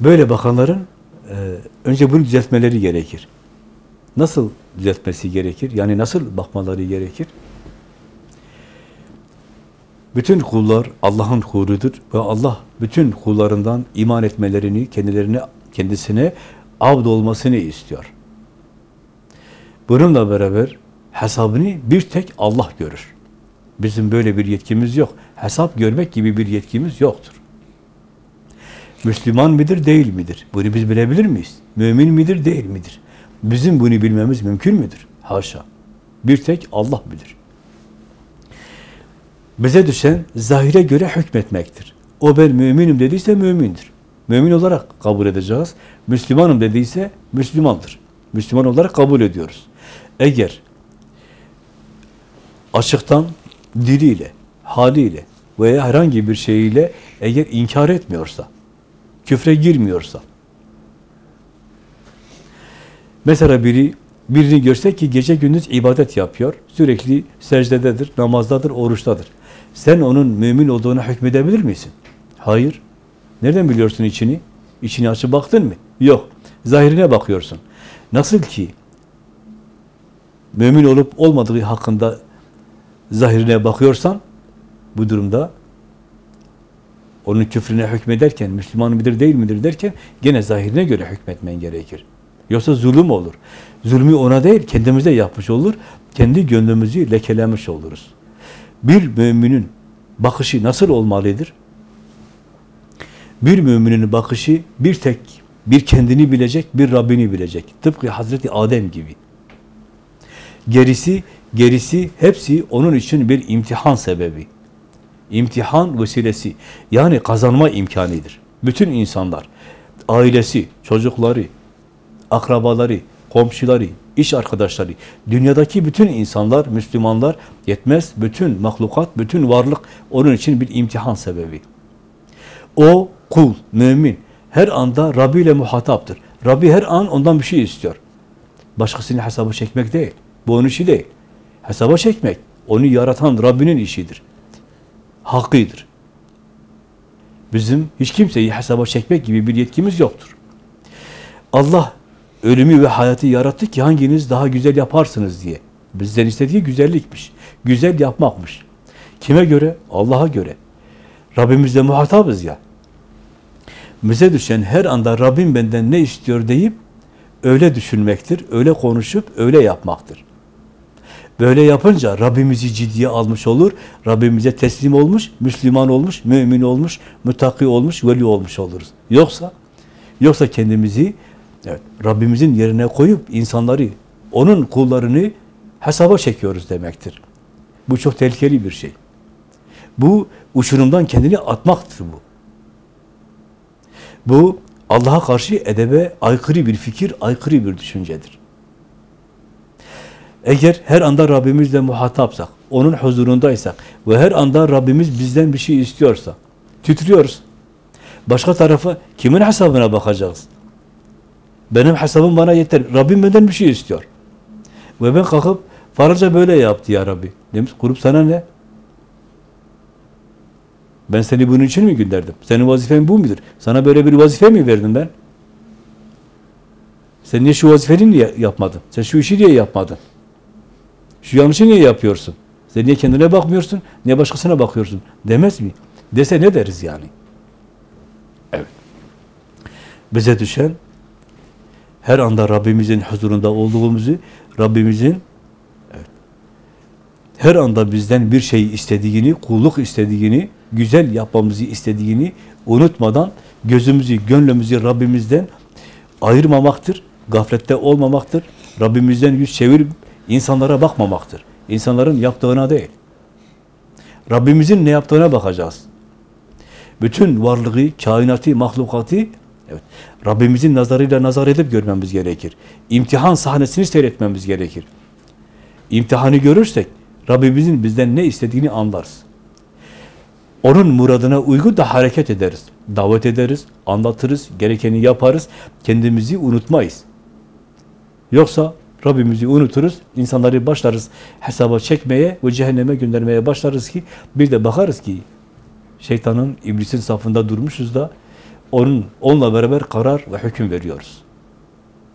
Böyle bakanların e, önce bunu düzeltmeleri gerekir. Nasıl düzeltmesi gerekir? Yani nasıl bakmaları gerekir? Bütün kullar Allah'ın kuludur ve Allah bütün kullarından iman etmelerini, kendilerine, kendisine abd olmasını istiyor. Bununla beraber hesabını bir tek Allah görür. Bizim böyle bir yetkimiz yok. Hesap görmek gibi bir yetkimiz yoktur. Müslüman midir, değil midir? Bunu biz bilebilir miyiz? Mümin midir, değil midir? Bizim bunu bilmemiz mümkün müdür? Haşa. Bir tek Allah bilir. Bize düşen zahire göre hükmetmektir. O ben müminim dediyse mümindir. Mümin olarak kabul edeceğiz. Müslümanım dediyse Müslümandır. Müslüman olarak kabul ediyoruz. Eğer açıktan diliyle, haliyle veya herhangi bir şeyiyle eğer inkar etmiyorsa, küfre girmiyorsa, mesela biri birini görsek ki gece gündüz ibadet yapıyor, sürekli secdededir, namazdadır, oruçtadır. Sen onun mümin olduğunu hükmedebilir misin? Hayır. Nereden biliyorsun içini? İçini açıp baktın mı? Yok. Zahirine bakıyorsun. Nasıl ki mümin olup olmadığı hakkında zahirine bakıyorsan bu durumda onun küfrüne hükmederken, Müslüman mıdır değil midir derken gene zahirine göre hükmetmen gerekir. Yoksa zulüm olur. Zulmü ona değil, kendimize yapmış olur. Kendi gönlümüzü lekelemiş oluruz. Bir müminin bakışı nasıl olmalıdır? Bir müminin bakışı bir tek, bir kendini bilecek, bir Rabbini bilecek. Tıpkı Hazreti Adem gibi. Gerisi, gerisi hepsi onun için bir imtihan sebebi. İmtihan vesilesi. Yani kazanma imkanıdır. Bütün insanlar, ailesi, çocukları, akrabaları, komşuları, iş arkadaşları, dünyadaki bütün insanlar, Müslümanlar yetmez. Bütün mahlukat, bütün varlık onun için bir imtihan sebebi. O kul, mümin her anda Rabbi ile muhataptır. Rabbi her an ondan bir şey istiyor. Başkasını hesaba çekmek değil. Bu onun işi değil. Hesaba çekmek, onu yaratan Rabbinin işidir. Hakkıdır. Bizim hiç kimseyi hesaba çekmek gibi bir yetkimiz yoktur. Allah ölümü ve hayatı yarattı ki hanginiz daha güzel yaparsınız diye. Bizden istediği güzellikmiş. Güzel yapmakmış. Kime göre? Allah'a göre. Rabbimizle muhatabız ya. Bize düşen her anda Rabbim benden ne istiyor deyip öyle düşünmektir, öyle konuşup öyle yapmaktır. Böyle yapınca Rabbimizi ciddiye almış olur, Rabbimize teslim olmuş, Müslüman olmuş, mümin olmuş, mütaki olmuş, veli olmuş oluruz. Yoksa yoksa kendimizi evet, Rabbimizin yerine koyup insanları, onun kullarını hesaba çekiyoruz demektir. Bu çok tehlikeli bir şey. Bu uçurumdan kendini atmaktır bu. Bu Allah'a karşı edebe aykırı bir fikir, aykırı bir düşüncedir. Eğer her anda Rabbimizle muhatapsak, onun huzurundaysak ve her anda Rabbimiz bizden bir şey istiyorsa, titriyoruz. Başka tarafa kimin hesabına bakacağız? Benim hesabım bana yeter. Rabbim benden bir şey istiyor. Ve ben kalkıp faranca böyle yaptı ya Rabbi. Demiş, kurup sana ne? Ben seni bunun için mi gönderdim? Senin vazifen bu mudur? Sana böyle bir vazife mi verdim ben? Sen niye şu vazifeni niye yapmadın? Sen şu işi niye yapmadın? Şu yanlışı niye yapıyorsun? Sen niye kendine bakmıyorsun? Niye başkasına bakıyorsun? Demez mi? Dese ne deriz yani? Evet. Bize düşen her anda Rabbimizin huzurunda olduğumuzu, Rabbimizin evet, her anda bizden bir şey istediğini, kulluk istediğini, güzel yapmamızı istediğini unutmadan gözümüzü, gönlümüzü Rabbimizden ayırmamaktır, gaflette olmamaktır, Rabbimizden yüz çevirip insanlara bakmamaktır. İnsanların yaptığına değil. Rabbimizin ne yaptığına bakacağız. Bütün varlığı, kainatı, mahlukatı evet, Rabbimizin nazarıyla nazar edip görmemiz gerekir. İmtihan sahnesini seyretmemiz gerekir. İmtihanı görürsek Rabbimizin bizden ne istediğini anlarız. Onun muradına uygun da hareket ederiz. Davet ederiz, anlatırız, gerekeni yaparız, kendimizi unutmayız. Yoksa Rabbimizi unuturuz, insanları başlarız hesaba çekmeye ve cehenneme göndermeye başlarız ki bir de bakarız ki şeytanın, iblisin safında durmuşuz da onun onunla beraber karar ve hüküm veriyoruz.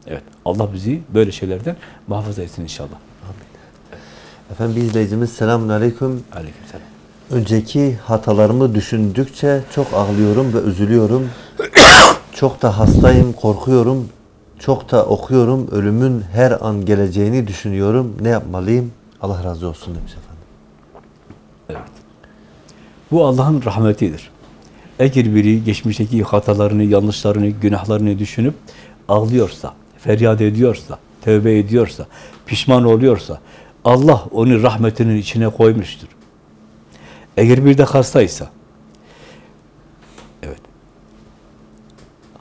Evet, Allah bizi böyle şeylerden muhafaza etsin inşallah. Efendim bir izleyicimiz selamun aleyküm. Aleykümselam. Önceki hatalarımı düşündükçe çok ağlıyorum ve üzülüyorum. çok da hastayım, korkuyorum. Çok da okuyorum. Ölümün her an geleceğini düşünüyorum. Ne yapmalıyım? Allah razı olsun demiş efendim. Evet. Bu Allah'ın rahmetidir. Eğer biri geçmişteki hatalarını, yanlışlarını, günahlarını düşünüp ağlıyorsa, feryat ediyorsa, tövbe ediyorsa, pişman oluyorsa, Allah onu rahmetinin içine koymuştur. Eğer bir de hastaysa,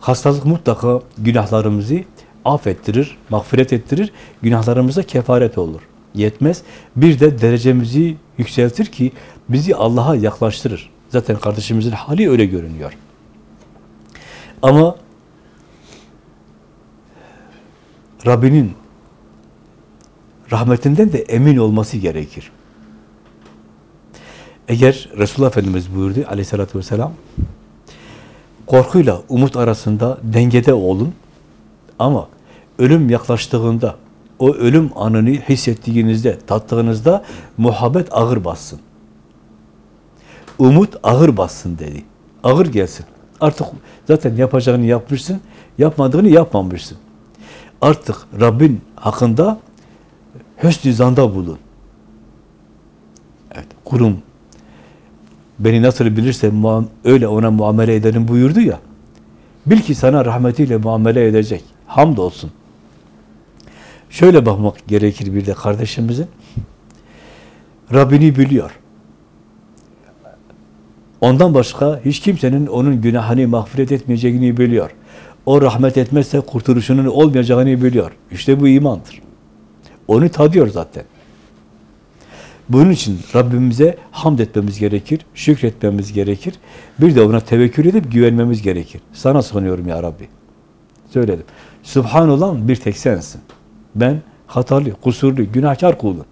hastalık mutlaka günahlarımızı affettirir, mağfiret ettirir, günahlarımıza kefaret olur. Yetmez. Bir de derecemizi yükseltir ki bizi Allah'a yaklaştırır. Zaten kardeşimizin hali öyle görünüyor. Ama Rabbinin rahmetinden de emin olması gerekir. Eğer Resulullah Efendimiz buyurdu aleyhissalatü vesselam korkuyla umut arasında dengede olun ama ölüm yaklaştığında o ölüm anını hissettiğinizde, tattığınızda muhabbet ağır bassın. Umut ağır bassın dedi. Ağır gelsin. Artık zaten yapacağını yapmışsın, yapmadığını yapmamışsın. Artık Rabbin hakkında hüsnü zanda bulun. Evet, kurum beni nasıl bilirse öyle ona muamele ederim buyurdu ya. Bil ki sana rahmetiyle muamele edecek. Hamdolsun. Şöyle bakmak gerekir bir de kardeşimizin. Rabbini biliyor. Ondan başka hiç kimsenin onun günahını mağfiret etmeyeceğini biliyor. O rahmet etmezse kurtuluşunun olmayacağını biliyor. İşte bu imandır. Onu tadıyor zaten. Bunun için Rabbimize hamd etmemiz gerekir, şükretmemiz gerekir. Bir de ona tevekkül edip güvenmemiz gerekir. Sana sığınıyorum ya Rabbi. Söyledim. Subhan olan bir tek sensin. Ben hatalı, kusurlu, günahkar kulum.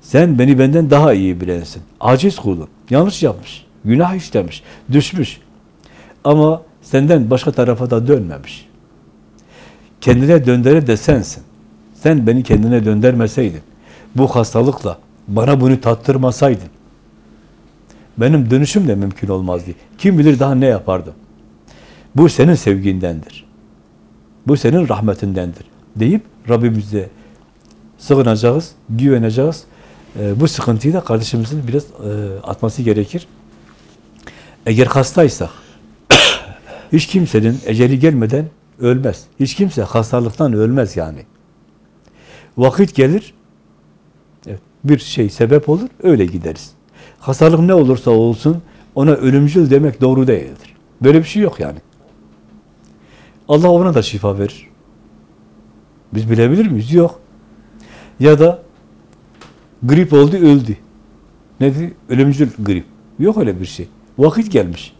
Sen beni benden daha iyi bilensin. Aciz kulum. Yanlış yapmış. Günah işlemiş. Düşmüş. Ama senden başka tarafa da dönmemiş. Kendine döndere de sensin. Sen beni kendine döndürmeseydin, bu hastalıkla bana bunu tattırmasaydın, benim dönüşüm de mümkün olmazdı. Kim bilir daha ne yapardım. Bu senin sevgindendir. Bu senin rahmetindendir. Deyip Rabbimize sığınacağız, güveneceğiz. Ee, bu sıkıntıyı da kardeşimizin biraz e, atması gerekir. Eğer hastaysak, hiç kimsenin eceli gelmeden ölmez. Hiç kimse hastalıktan ölmez yani. Vakit gelir, bir şey sebep olur, öyle gideriz. Hastalık ne olursa olsun, ona ölümcül demek doğru değildir. Böyle bir şey yok yani. Allah ona da şifa verir. Biz bilebilir miyiz? Yok. Ya da grip oldu, öldü. Nedir? Ölümcül grip. Yok öyle bir şey. Vakit gelmiş.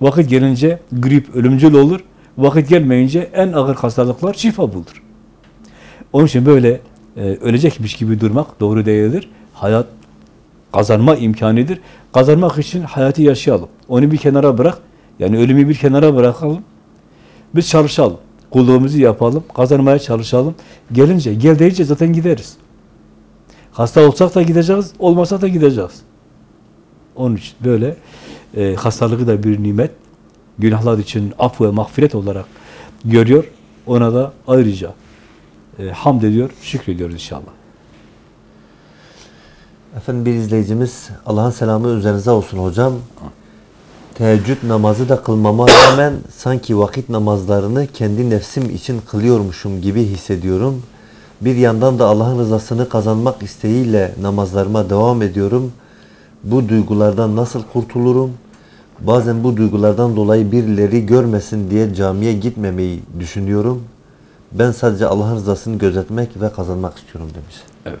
Vakit gelince grip ölümcül olur. Vakit gelmeyince en ağır hastalıklar şifa bulur. Onun için böyle ölecekmiş gibi durmak doğru değildir. Hayat kazanma imkanıdır. Kazanmak için hayatı yaşayalım. Onu bir kenara bırak. Yani ölümü bir kenara bırakalım. Biz çalışalım. Kulluğumuzu yapalım. Kazanmaya çalışalım. Gelince, gel deyince zaten gideriz. Hasta olsak da gideceğiz, olmasa da gideceğiz. Onun için böyle e, hastalığı da bir nimet, günahlar için af ve mağfiret olarak görüyor. Ona da ayrıca e, hamd ediyor, şükrediyoruz inşallah. Efendim bir izleyicimiz Allah'ın selamı üzerinize olsun hocam. Teheccüd namazı da kılmama rağmen sanki vakit namazlarını kendi nefsim için kılıyormuşum gibi hissediyorum. Bir yandan da Allah'ın rızasını kazanmak isteğiyle namazlarıma devam ediyorum. Bu duygulardan nasıl kurtulurum? Bazen bu duygulardan dolayı birileri görmesin diye camiye gitmemeyi düşünüyorum. Ben sadece Allah'ın rızasını gözetmek ve kazanmak istiyorum demiş. Evet.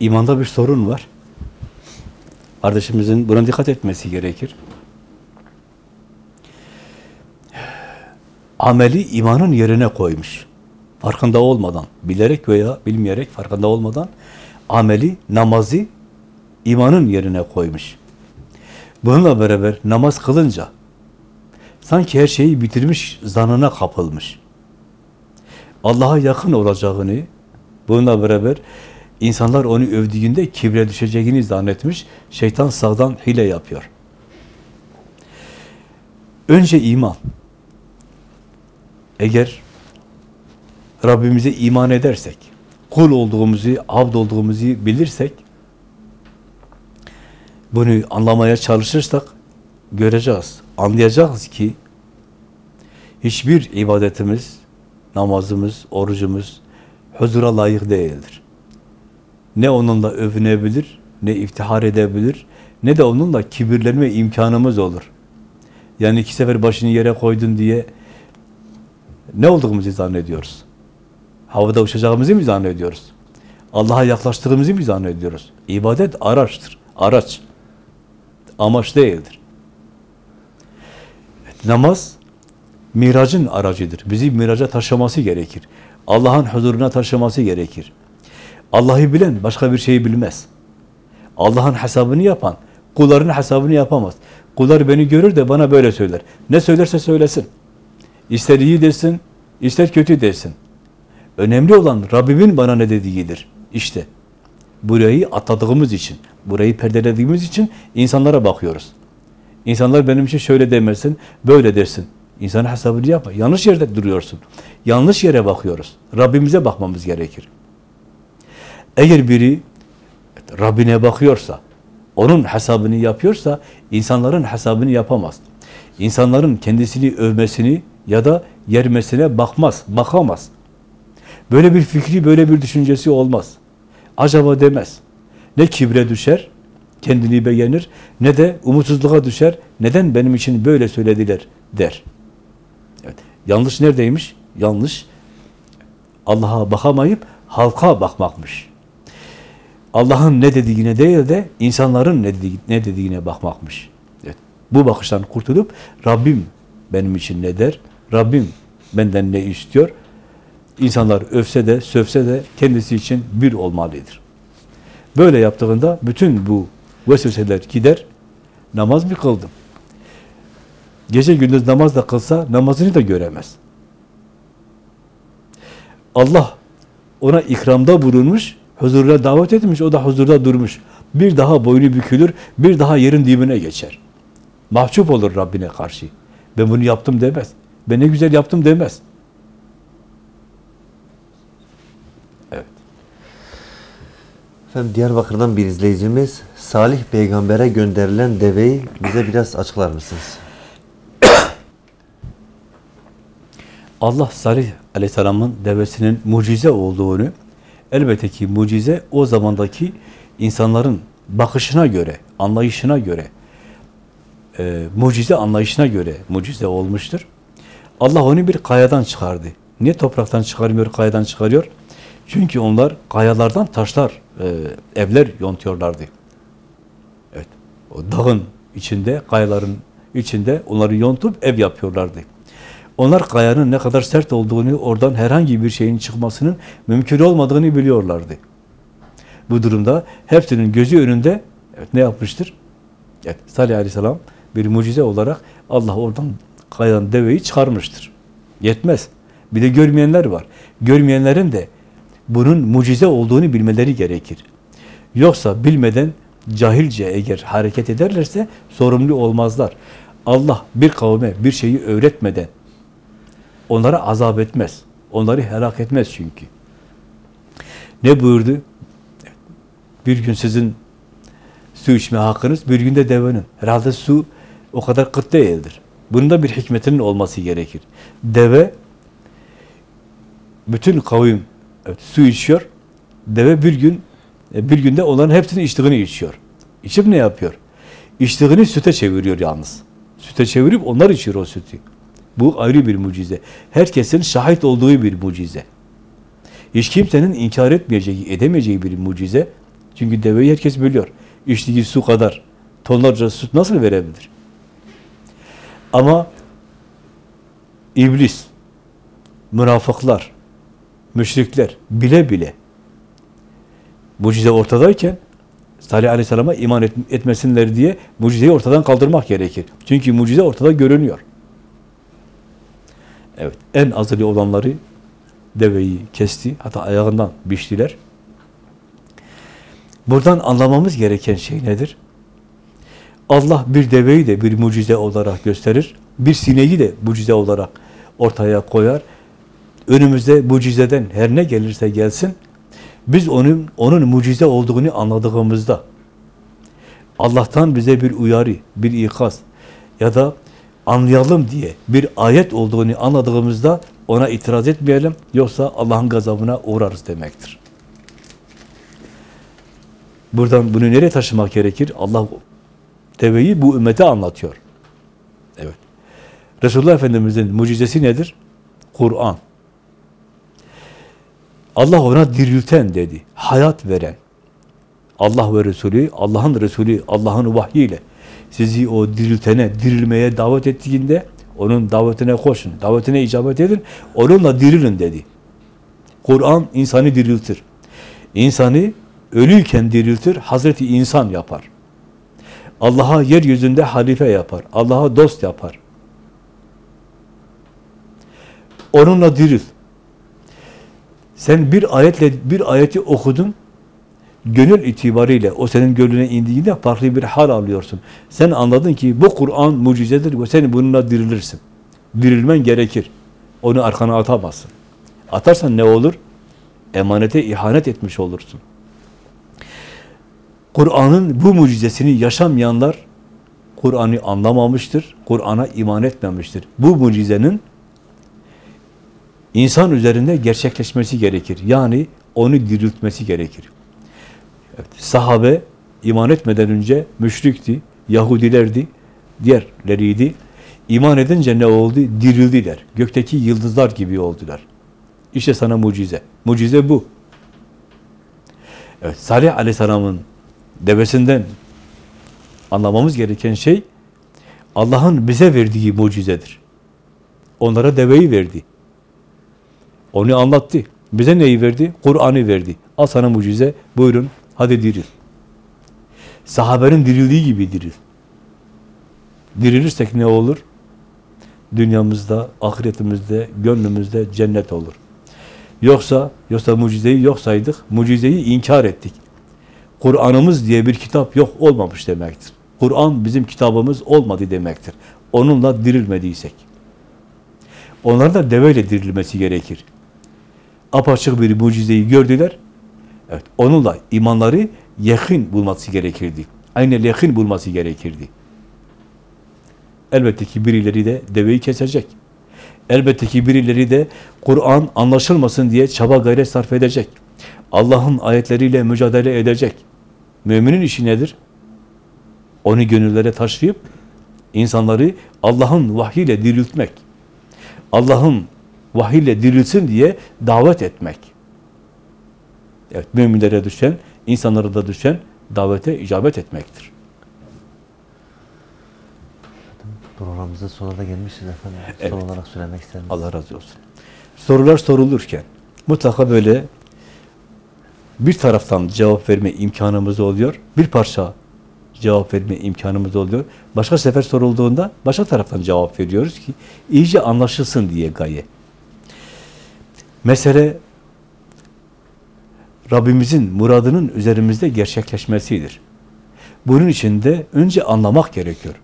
İmanda bir sorun var. Kardeşimizin buna dikkat etmesi gerekir. Ameli imanın yerine koymuş. Farkında olmadan, bilerek veya bilmeyerek farkında olmadan ameli, namazı imanın yerine koymuş. Bununla beraber namaz kılınca sanki her şeyi bitirmiş zanına kapılmış. Allah'a yakın olacağını, bununla beraber insanlar onu övdüğünde kibre düşeceğini zannetmiş, şeytan sağdan hile yapıyor. Önce iman. Eğer Rabbimize iman edersek, kul olduğumuzu, abd olduğumuzu bilirsek, bunu anlamaya çalışırsak göreceğiz, anlayacağız ki hiçbir ibadetimiz, namazımız, orucumuz huzura layık değildir. Ne onunla övünebilir, ne iftihar edebilir, ne de onunla kibirlenme imkanımız olur. Yani iki sefer başını yere koydun diye ne olduğumuzu zannediyoruz. Havada uçacağımızı mı zannediyoruz? Allah'a yaklaştığımızı mı zannediyoruz? İbadet araçtır, araç. Amaç değildir. Namaz, miracın aracıdır. Bizi miraca taşıması gerekir. Allah'ın huzuruna taşıması gerekir. Allah'ı bilen başka bir şeyi bilmez. Allah'ın hesabını yapan, kulların hesabını yapamaz. Kullar beni görür de bana böyle söyler. Ne söylerse söylesin. İster iyi desin, ister kötü desin. Önemli olan Rabbimin bana ne dediğidir. İşte burayı atladığımız için, burayı perdelediğimiz için insanlara bakıyoruz. İnsanlar benim için şöyle demesin, böyle dersin. İnsanın hesabını yapma. Yanlış yerde duruyorsun. Yanlış yere bakıyoruz. Rabbimize bakmamız gerekir. Eğer biri Rabbine bakıyorsa, onun hesabını yapıyorsa, insanların hesabını yapamaz. İnsanların kendisini övmesini ya da yermesine bakmaz, bakamaz. Böyle bir fikri, böyle bir düşüncesi olmaz. Acaba demez. Ne kibre düşer, kendini beğenir, ne de umutsuzluğa düşer, neden benim için böyle söylediler der. Evet. Yanlış neredeymiş? Yanlış Allah'a bakamayıp halka bakmakmış. Allah'ın ne dediğine değil de insanların ne, dediği, ne dediğine bakmakmış. Evet. Bu bakıştan kurtulup Rabbim benim için ne der? Rabbim benden ne istiyor? İnsanlar övse de, sövse de kendisi için bir olmalıdır. Böyle yaptığında bütün bu vesveseler gider. Namaz mı kıldım? Gece gündüz namaz da kılsa namazını da göremez. Allah ona ikramda bulunmuş, huzuruna davet etmiş, o da huzurda durmuş. Bir daha boynu bükülür, bir daha yerin dibine geçer. Mahcup olur Rabbine karşı. Ben bunu yaptım demez. Ben ne güzel yaptım demez. Evet. Efendim Diyarbakır'dan bir izleyicimiz Salih peygambere gönderilen deveyi bize biraz açıklar mısınız? Allah Salih Aleyhisselam'ın devesinin mucize olduğunu, elbette ki mucize o zamandaki insanların bakışına göre, anlayışına göre, e, mucize anlayışına göre mucize olmuştur. Allah onu bir kayadan çıkardı. Niye topraktan çıkarmıyor, kayadan çıkarıyor? Çünkü onlar kayalardan taşlar, e, evler yontuyorlardı. O dağın içinde, kayaların içinde onları yontup ev yapıyorlardı. Onlar kayanın ne kadar sert olduğunu, oradan herhangi bir şeyin çıkmasının mümkün olmadığını biliyorlardı. Bu durumda hepsinin gözü önünde evet, ne yapmıştır? Evet, Salih Aleyhisselam bir mucize olarak Allah oradan kayan deveyi çıkarmıştır. Yetmez. Bir de görmeyenler var. Görmeyenlerin de bunun mucize olduğunu bilmeleri gerekir. Yoksa bilmeden cahilce eğer hareket ederlerse sorumlu olmazlar. Allah bir kavme bir şeyi öğretmeden onlara azap etmez. Onları helak etmez çünkü. Ne buyurdu? Bir gün sizin su içme hakkınız, bir günde devenin. Herhalde su o kadar kıt değildir. Bunda bir hikmetinin olması gerekir. Deve, bütün kavim evet, su içiyor. Deve bir gün, bir günde onların hepsini içtiğini içiyor. İçip ne yapıyor? İçtiğini süte çeviriyor yalnız. Süte çevirip onlar içiyor o sütü. Bu ayrı bir mucize. Herkesin şahit olduğu bir mucize. Hiç kimsenin inkar etmeyeceği, edemeyeceği bir mucize. Çünkü deveyi herkes biliyor. İçtiği su kadar tonlarca süt nasıl verebilir? Ama iblis, münafıklar, müşrikler bile bile mucize ortadayken Salih Aleyhisselam'a iman et, etmesinler diye mucizeyi ortadan kaldırmak gerekir. Çünkü mucize ortada görünüyor. Evet, en azılı olanları deveyi kesti, hatta ayağından biçtiler. Buradan anlamamız gereken şey nedir? Allah bir deveyi de bir mucize olarak gösterir, bir sineği de mucize olarak ortaya koyar. Önümüzde mucizeden her ne gelirse gelsin, biz onun onun mucize olduğunu anladığımızda, Allah'tan bize bir uyarı, bir ikaz ya da anlayalım diye bir ayet olduğunu anladığımızda ona itiraz etmeyelim, yoksa Allah'ın gazabına uğrarız demektir. Buradan bunu nereye taşımak gerekir? Allah deveyi bu ümmete anlatıyor. Evet. Resulullah Efendimiz'in mucizesi nedir? Kur'an. Allah ona dirilten dedi. Hayat veren. Allah ve Resulü, Allah'ın Resulü, Allah'ın vahyiyle sizi o diriltene, dirilmeye davet ettiğinde onun davetine koşun, davetine icabet edin, onunla dirilin dedi. Kur'an insanı diriltir. İnsanı ölüyken diriltir, Hazreti insan yapar. Allah'a yeryüzünde halife yapar, Allah'a dost yapar. Onunla diril. Sen bir ayetle bir ayeti okudun, gönül itibariyle o senin gönlüne indiğinde farklı bir hal alıyorsun. Sen anladın ki bu Kur'an mucizedir ve sen bununla dirilirsin. Dirilmen gerekir. Onu arkana atamazsın. Atarsan ne olur? Emanete ihanet etmiş olursun. Kur'an'ın bu mucizesini yaşamayanlar Kur'an'ı anlamamıştır, Kur'an'a iman etmemiştir. Bu mucizenin insan üzerinde gerçekleşmesi gerekir. Yani onu diriltmesi gerekir. Evet, sahabe iman etmeden önce müşrikti, Yahudilerdi, diğerleriydi. İman edince ne oldu? Dirildiler. Gökteki yıldızlar gibi oldular. İşte sana mucize. Mucize bu. Evet, Salih Aleyhisselam'ın devesinden anlamamız gereken şey Allah'ın bize verdiği mucizedir. Onlara deveyi verdi. Onu anlattı. Bize neyi verdi? Kur'an'ı verdi. Al sana mucize, buyurun, hadi diril. Sahabenin dirildiği gibi diril. Dirilirsek ne olur? Dünyamızda, ahiretimizde, gönlümüzde cennet olur. Yoksa, yoksa mucizeyi yok saydık, mucizeyi inkar ettik. Kur'an'ımız diye bir kitap yok olmamış demektir. Kur'an bizim kitabımız olmadı demektir. Onunla dirilmediysek. Onlar da deveyle dirilmesi gerekir. Apaçık bir mucizeyi gördüler. Evet, onunla imanları yakın bulması gerekirdi. Aynı yakın bulması gerekirdi. Elbette ki birileri de deveyi kesecek. Elbette ki birileri de Kur'an anlaşılmasın diye çaba gayret sarf edecek. Allah'ın ayetleriyle mücadele edecek. Müminin işi nedir? Onu gönüllere taşıyıp insanları Allah'ın vahyiyle diriltmek. Allah'ın vahiyle dirilsin diye davet etmek. Evet, müminlere düşen, insanlara da düşen davete icabet etmektir. Programımızın sonuna da gelmişiz efendim. Evet. Son olarak söylemek ister misiniz? Allah razı olsun. Sorular sorulurken mutlaka böyle bir taraftan cevap verme imkanımız oluyor. Bir parça cevap verme imkanımız oluyor. Başka sefer sorulduğunda başka taraftan cevap veriyoruz ki iyice anlaşılsın diye gaye. Mesele Rabbimizin muradının üzerimizde gerçekleşmesidir. Bunun için de önce anlamak gerekiyor.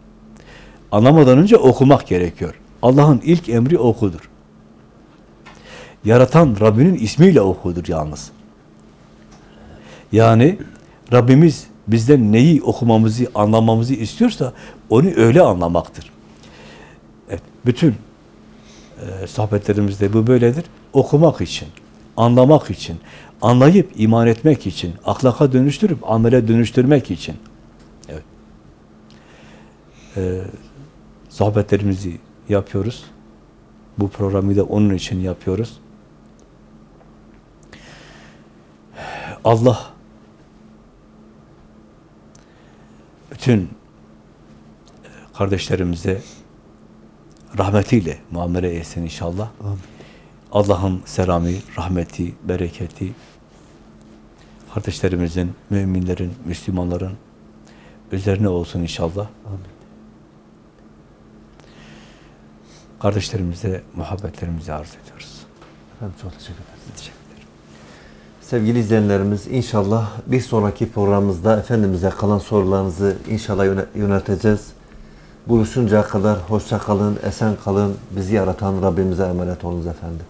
Anlamadan önce okumak gerekiyor. Allah'ın ilk emri okudur. Yaratan Rabbinin ismiyle okudur yalnız. Yani Rabbimiz bizden neyi okumamızı, anlamamızı istiyorsa onu öyle anlamaktır. Evet, bütün e, sohbetlerimizde bu böyledir. Okumak için, anlamak için, anlayıp iman etmek için, ahlaka dönüştürüp amele dönüştürmek için. Evet. E, sohbetlerimizi yapıyoruz. Bu programı da onun için yapıyoruz. Allah bütün e, kardeşlerimize rahmetiyle muamele etsin inşallah. Allah'ın selamı, rahmeti, bereketi kardeşlerimizin, müminlerin, Müslümanların üzerine olsun inşallah. Amin. Kardeşlerimize muhabbetlerimizi arz ediyoruz. Efendim çok teşekkür ederiz. Teşekkür ederim. Sevgili izleyenlerimiz inşallah bir sonraki programımızda Efendimiz'e kalan sorularınızı inşallah yöne- yönelteceğiz. Buluşuncaya kadar hoşça kalın, esen kalın. Bizi yaratan Rabbimize emanet olunuz efendim.